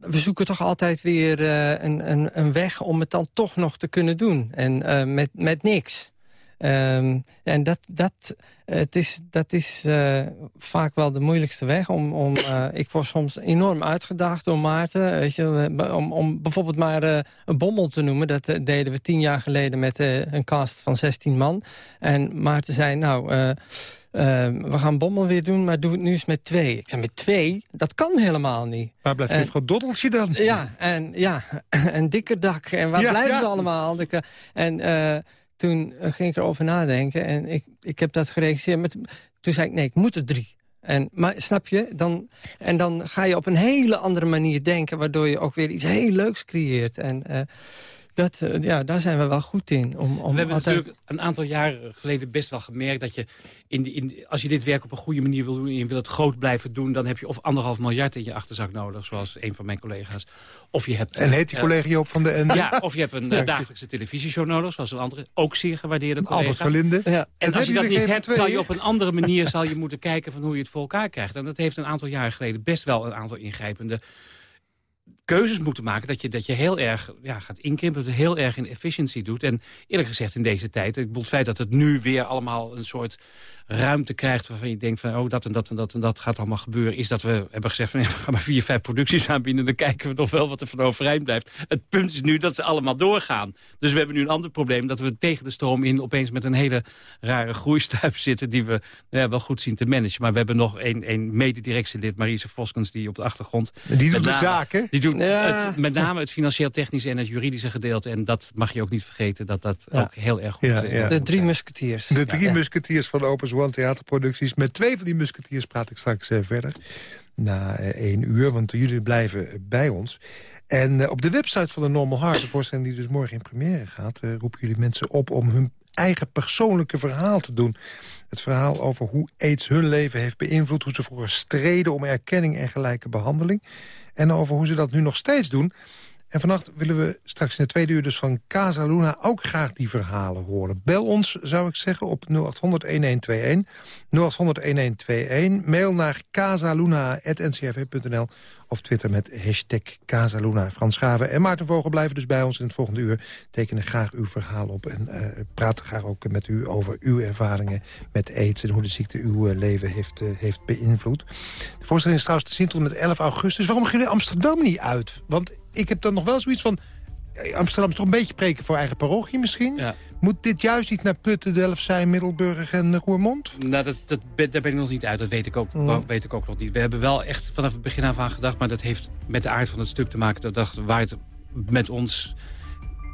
we zoeken toch altijd weer uh, een, een, een, weg om het dan toch nog te kunnen doen. En met, met niks. Um, en dat, dat, het is, dat is uh, vaak wel de moeilijkste weg. Om, om, uh, ik word soms enorm uitgedaagd door Maarten. Weet je, om, om bijvoorbeeld maar uh, een bommel te noemen. Dat deden we tien jaar geleden met een cast van 16 man. En Maarten zei, nou... we gaan bommel weer doen, maar doe het nu eens met twee. Ik zei, met twee? Dat kan helemaal niet. Waar blijft en, juffrouw Doddeltje dan? Ja, en, ja, een dikker dak. En waar ja, blijven ja. ze allemaal? En toen ging ik erover nadenken en ik, ik heb dat geregisseerd. Met, toen zei ik, nee, ik moet er drie. En, maar snap je, dan, en dan ga je op een hele andere manier denken... waardoor je ook weer iets heel leuks creëert. En uh, dat, uh, ja, daar zijn we wel goed in. Om, om we hebben altijd... natuurlijk een aantal jaren geleden best wel gemerkt... dat je, in, in, als je dit werk op een goede manier wil doen... en je wil het groot blijven doen... dan heb je of anderhalf miljard in je achterzak nodig... zoals een van mijn collega's. Of je hebt, en heet die uh, collega Joop van de Ende? Ja, of je hebt een ja, dagelijkse televisieshow nodig... zoals een andere, ook zeer gewaardeerde collega. Albert Verlinde. Ja. En als je dat niet hebt, twee, zal je op een andere manier zal je moeten kijken... van hoe je het voor elkaar krijgt. En dat heeft een aantal jaren geleden best wel een aantal ingrijpende keuzes moeten maken... dat je, dat je heel erg ja, gaat inkrimpen, dat je heel erg in efficiency doet. En eerlijk gezegd in deze tijd, ik bedoel, het feit dat het nu weer allemaal een soort ruimte krijgt... waarvan je denkt van, oh, dat en dat en dat en dat gaat allemaal gebeuren... is dat we hebben gezegd van, ja, we gaan maar vier, vijf producties aanbieden... dan kijken we nog wel wat er van overeind blijft. Het punt is nu dat ze allemaal doorgaan. Dus we hebben nu een ander probleem... dat we tegen de stroom in opeens met een hele rare groeistuip zitten... die we ja, wel goed zien te managen. Maar we hebben nog een, een mededirectielid, Marise Voskens... die op de achtergrond... Die doet de zaken? Die doet. Het, met name het financieel-technische en het juridische gedeelte. En dat mag je ook niet vergeten, dat dat ja. ook heel erg goed ja, is. De drie musketiers. De drie musketiers van Opus One Theaterproducties. Met twee van die musketiers praat ik straks uh, verder. Na uh, één uur, want jullie blijven bij ons. En uh, op de website van de Normal Heart, de voorstelling die dus morgen in première gaat... roepen jullie mensen op om hun eigen persoonlijke verhaal te doen. Het verhaal over hoe aids hun leven heeft beïnvloed... hoe ze vroeger streden om erkenning en gelijke behandeling... en over hoe ze dat nu nog steeds doen... En vannacht willen we straks in de tweede uur dus van Casa Luna ook graag die verhalen horen. Bel ons, zou ik zeggen, op 0800-1121. 0800-1121. Mail naar casaluna.ncrv.nl of Twitter met hashtag Casaluna. Frans Schaven en Maarten Vogel blijven dus bij ons in het volgende uur. Tekenen graag uw verhaal op en uh, praten graag ook met u over uw ervaringen met aids... en hoe de ziekte uw uh, leven heeft, uh, heeft beïnvloed. De voorstelling is trouwens te zien tot met 11 augustus. Waarom jullie Amsterdam niet uit? Want ik heb dan nog wel zoiets van... Amsterdam is toch een beetje preken voor eigen parochie misschien? Ja. Moet dit juist niet naar Putten, Delfzijl, Middelburg en Roermond? Nou, dat, dat, daar ben ik nog niet uit. Dat weet ik, ook, mm. weet ik ook nog niet. We hebben wel echt vanaf het begin af aan gedacht... maar dat heeft met de aard van het stuk te maken... dat dacht, waar het met ons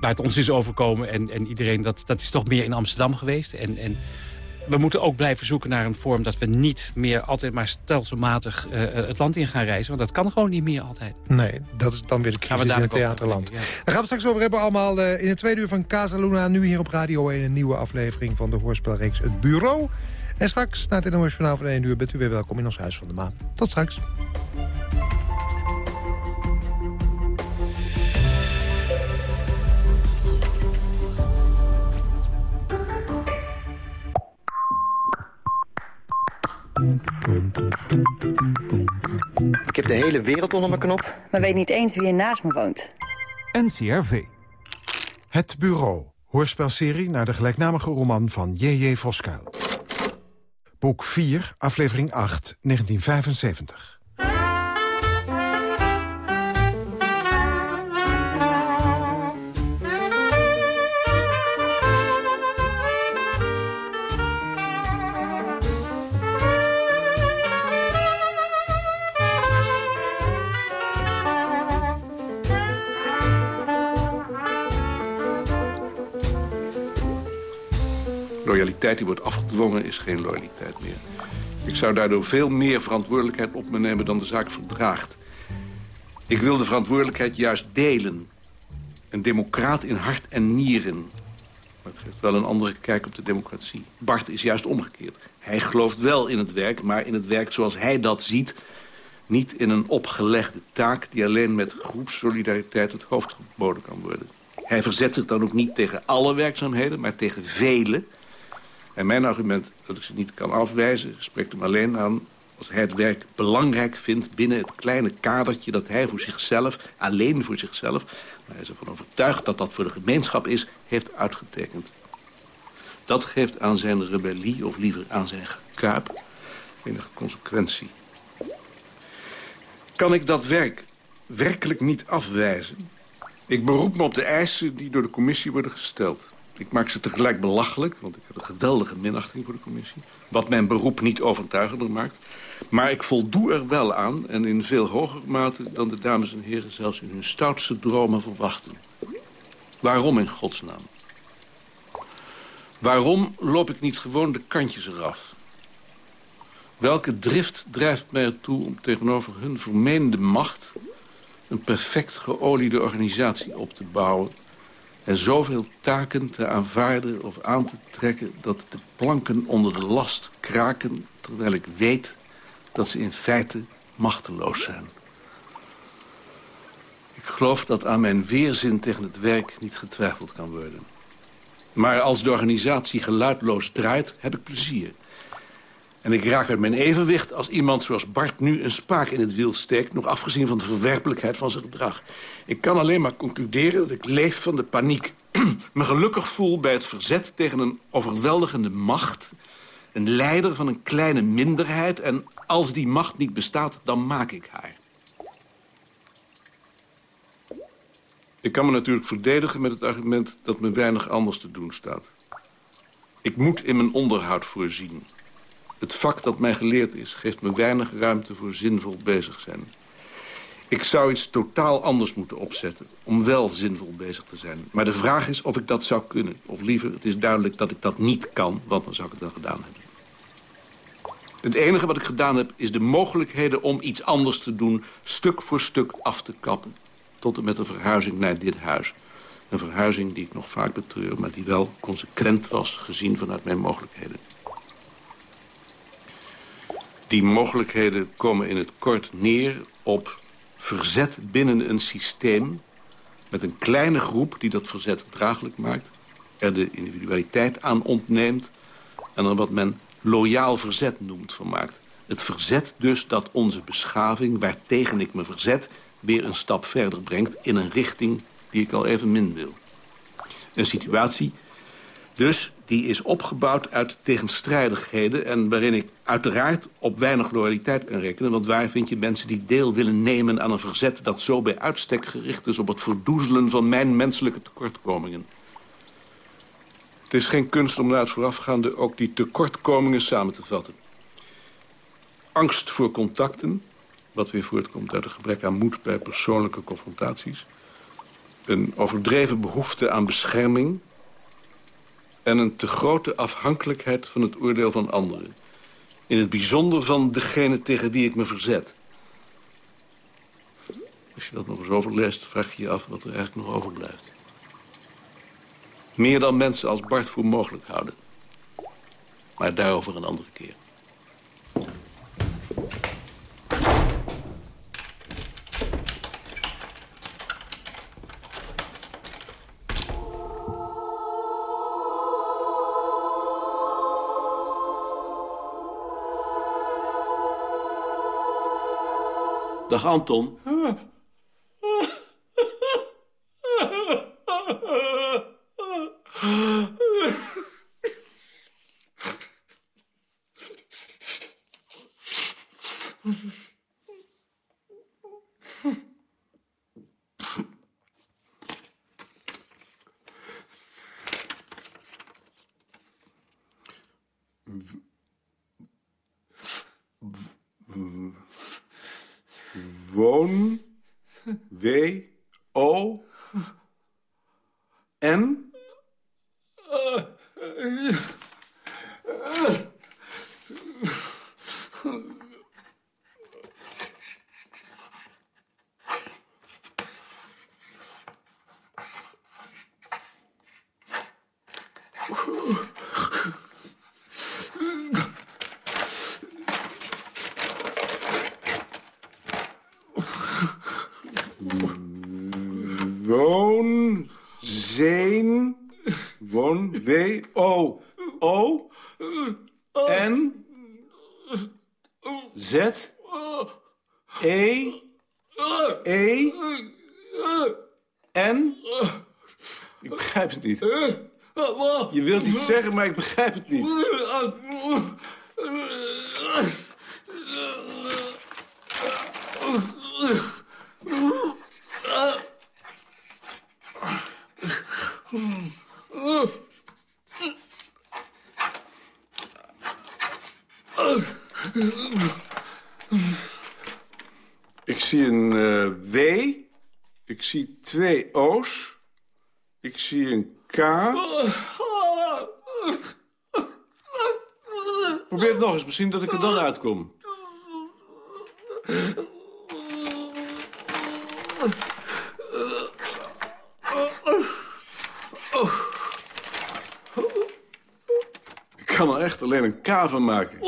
waar het ons is overkomen. En, en iedereen, dat, dat is toch meer in Amsterdam geweest. En, en we moeten ook blijven zoeken naar een vorm... dat we niet meer altijd maar stelselmatig uh, het land in gaan reizen. Want dat kan gewoon niet meer altijd. Nee, dat is dan weer de crisis in het theaterland. Ja. Daar gaan we straks over hebben allemaal uh, in het tweede uur van Casa Luna. Nu hier op Radio 1 een nieuwe aflevering van de hoorspelreeks Het Bureau. En straks, na het Journaal van 1 uur... bent u weer welkom in ons Huis van de Maan. Tot straks. Ik heb de hele wereld onder mijn knop. Maar weet niet eens wie er naast me woont. NCRV. Het Bureau. Hoorspelserie naar de gelijknamige roman van J.J. Voskuil. Boek 4, aflevering 8, 1975. Loyaliteit die wordt afgedwongen is geen loyaliteit meer. Ik zou daardoor veel meer verantwoordelijkheid op me nemen dan de zaak verdraagt. Ik wil de verantwoordelijkheid juist delen. Een democraat in hart en nieren. Maar het geeft wel een andere kijk op de democratie. Bart is juist omgekeerd. Hij gelooft wel in het werk, maar in het werk zoals hij dat ziet... niet in een opgelegde taak die alleen met groepssolidariteit het hoofd geboden kan worden. Hij verzet zich dan ook niet tegen alle werkzaamheden, maar tegen vele... En mijn argument dat ik ze niet kan afwijzen... spreekt hem alleen aan als hij het werk belangrijk vindt... binnen het kleine kadertje dat hij voor zichzelf, alleen voor zichzelf... maar hij is ervan overtuigd dat dat voor de gemeenschap is, heeft uitgetekend. Dat geeft aan zijn rebellie, of liever aan zijn gekuip, enige consequentie. Kan ik dat werk werkelijk niet afwijzen? Ik beroep me op de eisen die door de commissie worden gesteld. Ik maak ze tegelijk belachelijk, want ik heb een geweldige minachting voor de commissie. Wat mijn beroep niet overtuigender maakt. Maar ik voldoe er wel aan en in veel hogere mate dan de dames en heren zelfs in hun stoutste dromen verwachten. Waarom in godsnaam? Waarom loop ik niet gewoon de kantjes eraf? Welke drift drijft mij ertoe om tegenover hun vermeende macht... een perfect geoliede organisatie op te bouwen en zoveel taken te aanvaarden of aan te trekken... dat de planken onder de last kraken... terwijl ik weet dat ze in feite machteloos zijn. Ik geloof dat aan mijn weerzin tegen het werk niet getwijfeld kan worden. Maar als de organisatie geluidloos draait, heb ik plezier. En ik raak uit mijn evenwicht als iemand zoals Bart nu een spaak in het wiel steekt... nog afgezien van de verwerpelijkheid van zijn gedrag. Ik kan alleen maar concluderen dat ik leef van de paniek. me gelukkig voel bij het verzet tegen een overweldigende macht... een leider van een kleine minderheid... en als die macht niet bestaat, dan maak ik haar. Ik kan me natuurlijk verdedigen met het argument dat me weinig anders te doen staat. Ik moet in mijn onderhoud voorzien... Het vak dat mij geleerd is, geeft me weinig ruimte voor zinvol bezig zijn. Ik zou iets totaal anders moeten opzetten om wel zinvol bezig te zijn. Maar de vraag is of ik dat zou kunnen. Of liever, het is duidelijk dat ik dat niet kan, want dan zou ik het wel gedaan hebben. Het enige wat ik gedaan heb, is de mogelijkheden om iets anders te doen... stuk voor stuk af te kappen. Tot en met de verhuizing naar dit huis. Een verhuizing die ik nog vaak betreur, maar die wel consequent was gezien vanuit mijn mogelijkheden. Die mogelijkheden komen in het kort neer op verzet binnen een systeem... met een kleine groep die dat verzet draaglijk maakt... er de individualiteit aan ontneemt... en er wat men loyaal verzet noemt van maakt. Het verzet dus dat onze beschaving, waartegen ik me verzet... weer een stap verder brengt in een richting die ik al even min wil. Een situatie dus die is opgebouwd uit tegenstrijdigheden... en waarin ik uiteraard op weinig loyaliteit kan rekenen. Want waar vind je mensen die deel willen nemen aan een verzet... dat zo bij uitstek gericht is op het verdoezelen van mijn menselijke tekortkomingen? Het is geen kunst om na het voorafgaande ook die tekortkomingen samen te vatten. Angst voor contacten, wat weer voortkomt uit een gebrek aan moed bij persoonlijke confrontaties. Een overdreven behoefte aan bescherming en een te grote afhankelijkheid van het oordeel van anderen. In het bijzonder van degene tegen wie ik me verzet. Als je dat nog eens overleest, vraag je je af wat er eigenlijk nog overblijft. Meer dan mensen als Bart voor mogelijk houden. Maar daarover een andere keer. Dag Anton. Woon. W. O. N. Woon, zeen, woon, W, O, O, N, Z, E, E, N. Ik begrijp het niet. Je wilt iets zeggen, maar ik begrijp het niet. Ik zie een eh, W. Ik zie twee O's. Ik zie een K. Probeer het nog eens, misschien dat ik er dan uitkom. Ik kan er echt alleen een K maken.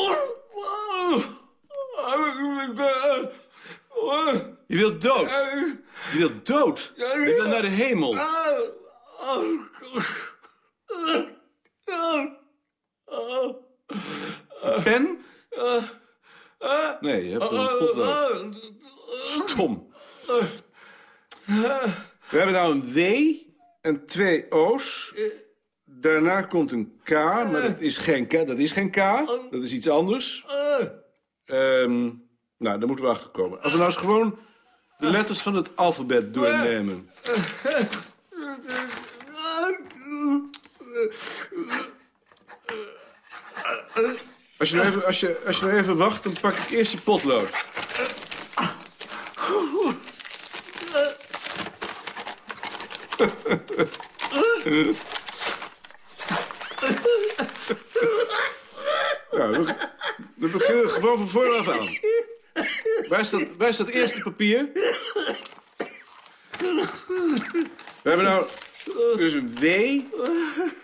Je wilt dood. Je wilt dood. Je wilt naar de hemel. Pen? Nee, je hebt een potlood. Stom. We hebben nou een W en twee O's. Komt een K, maar dat is geen K. Dat is geen K, dat is iets anders. Ehm, nou, daar moeten we achter komen. Als we nou eens gewoon de letters van het alfabet doornemen. Als je, nou even, als, je, als je nou even wacht, dan pak ik eerst je potlood. Nou, we, we beginnen gewoon van vooraf aan. Waar is, dat, dat eerste papier? We hebben nou Dus een W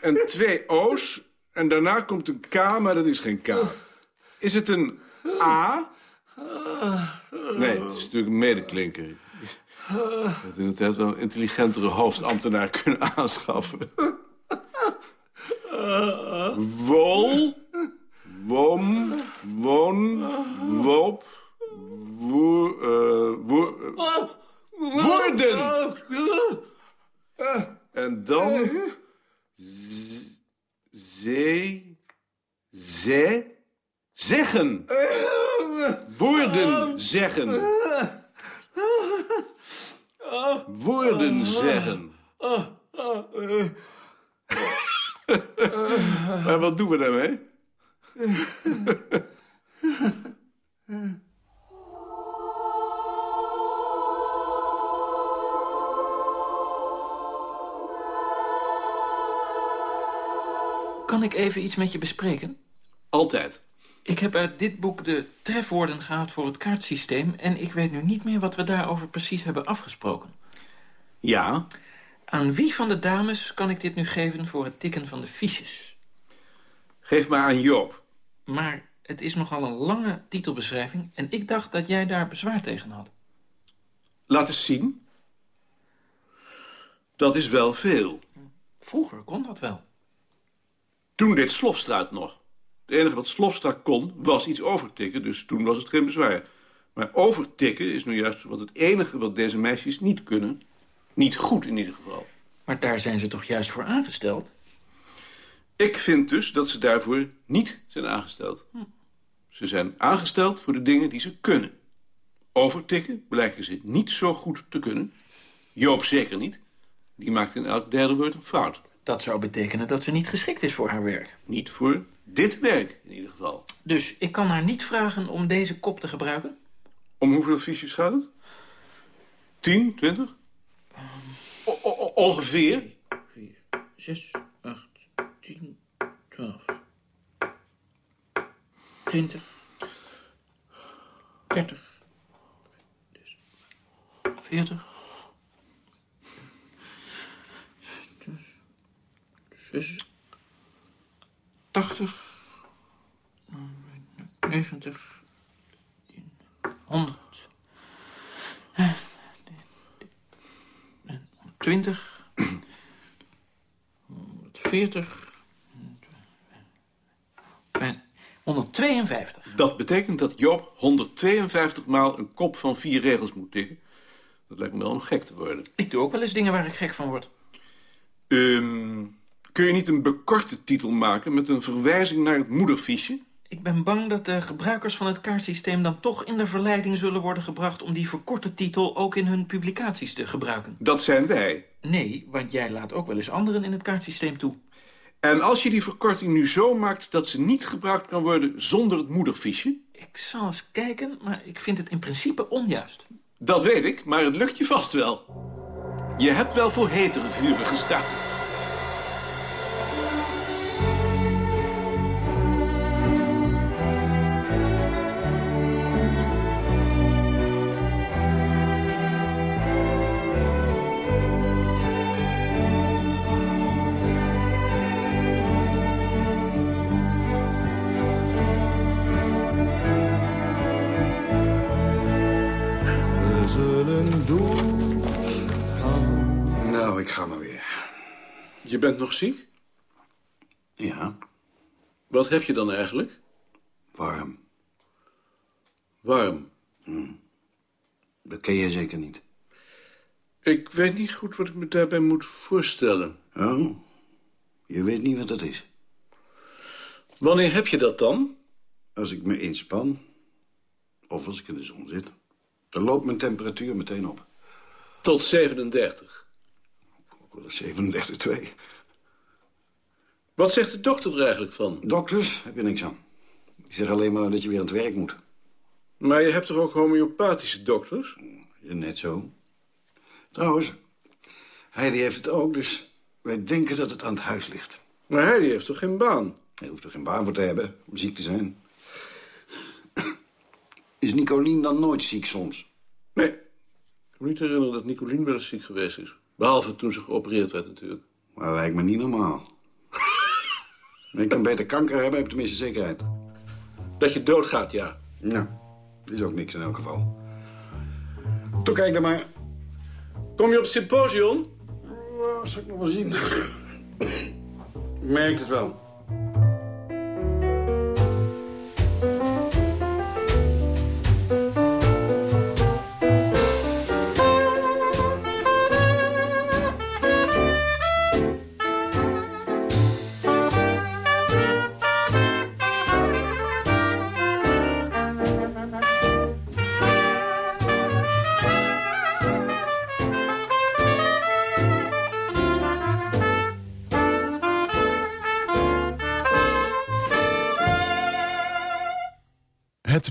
en twee O's. En daarna komt een K, maar dat is geen K. Is het een A? Nee, het is natuurlijk een medeklinker. Je had inderdaad wel een intelligentere hoofdambtenaar kunnen aanschaffen. Wol, wom, won, wop, wo, wo, eh, woorden. En dan... Zee... Ze... Zeggen. Woorden zeggen. Woorden zeggen. Maar wat doen we daarmee? Kan ik even iets met je bespreken? Altijd. Ik heb uit dit boek de trefwoorden gehaald voor het kaartsysteem... en ik weet nu niet meer wat we daarover precies hebben afgesproken. Ja. Aan wie van de dames kan ik dit nu geven voor het tikken van de fiches? Geef maar aan Joop. Maar het is nogal een lange titelbeschrijving... en ik dacht dat jij daar bezwaar tegen had. Laat eens zien. Dat is wel veel. Vroeger kon dat wel. Toen deed Slofstra het nog. Het enige wat Slofstra kon, was iets overtikken, dus toen was het geen bezwaar. Maar overtikken is nu juist wat het enige wat deze meisjes niet kunnen. Niet goed in ieder geval. Maar daar zijn ze toch juist voor aangesteld? Ik vind dus dat ze daarvoor niet zijn aangesteld. Ze zijn aangesteld voor de dingen die ze kunnen. Overtikken blijken ze niet zo goed te kunnen. Joop zeker niet. Die maakt in elk derde woord een fout. Dat zou betekenen dat ze niet geschikt is voor haar werk. Niet voor dit werk, in ieder geval. Dus ik kan haar niet vragen om deze kop te gebruiken? Om hoeveel fiches gaat het? 10, 20? O- o- o- ongeveer? 6, 8, 10, 12, 20, 30, 40, 6, 80, 90, 100, 20, 140, 152. Dat betekent dat Joop 152 maal een kop van vier regels moet tikken. Dat lijkt me wel om gek te worden. Ik doe ook wel eens dingen waar ik gek van word. Ehm, kun je niet een bekorte titel maken met een verwijzing naar het moederfiche? Ik ben bang dat de gebruikers van het kaartsysteem dan toch in de verleiding zullen worden gebracht om die verkorte titel ook in hun publicaties te gebruiken. Dat zijn wij. Nee, want jij laat ook wel eens anderen in het kaartsysteem toe. En als je die verkorting nu zo maakt dat ze niet gebruikt kan worden zonder het moederfiche? Ik zal eens kijken, maar ik vind het in principe onjuist. Dat weet ik, maar het lukt je vast wel. Je hebt wel voor hetere vuren gestaan. Bent nog ziek? Ja, Wat heb je dan eigenlijk? warm. Warm. Dat ken je zeker niet. Ik weet niet goed wat ik me daarbij moet voorstellen. Oh, je weet niet wat dat is. Wanneer heb je dat dan? Als ik me inspan, of als ik in de zon zit, dan loopt mijn temperatuur meteen op. Tot 37. Ook wel eens 37,2. Wat zegt de dokter er eigenlijk van? Dokters, heb je niks aan. Ik zeg alleen maar dat je weer aan het werk moet. Maar je hebt toch ook homeopathische dokters? Ja, net zo. Trouwens, Heidi heeft het ook, dus wij denken dat het aan het huis ligt. Maar hij die heeft toch geen baan? Hij hoeft er geen baan voor te hebben om ziek te zijn. Is Nicolien dan nooit ziek soms? Nee. Ik kan me niet herinneren dat Nicolien wel eens ziek geweest is. Behalve toen ze geopereerd werd natuurlijk. Maar dat lijkt me niet normaal. ik kan beter kanker hebben, heb tenminste zekerheid. Dat je doodgaat, ja. Ja, is ook niks in elk geval. Toen kijk dan maar. Kom je op het symposium? Oh, zal ik nog wel zien. Merkt het wel.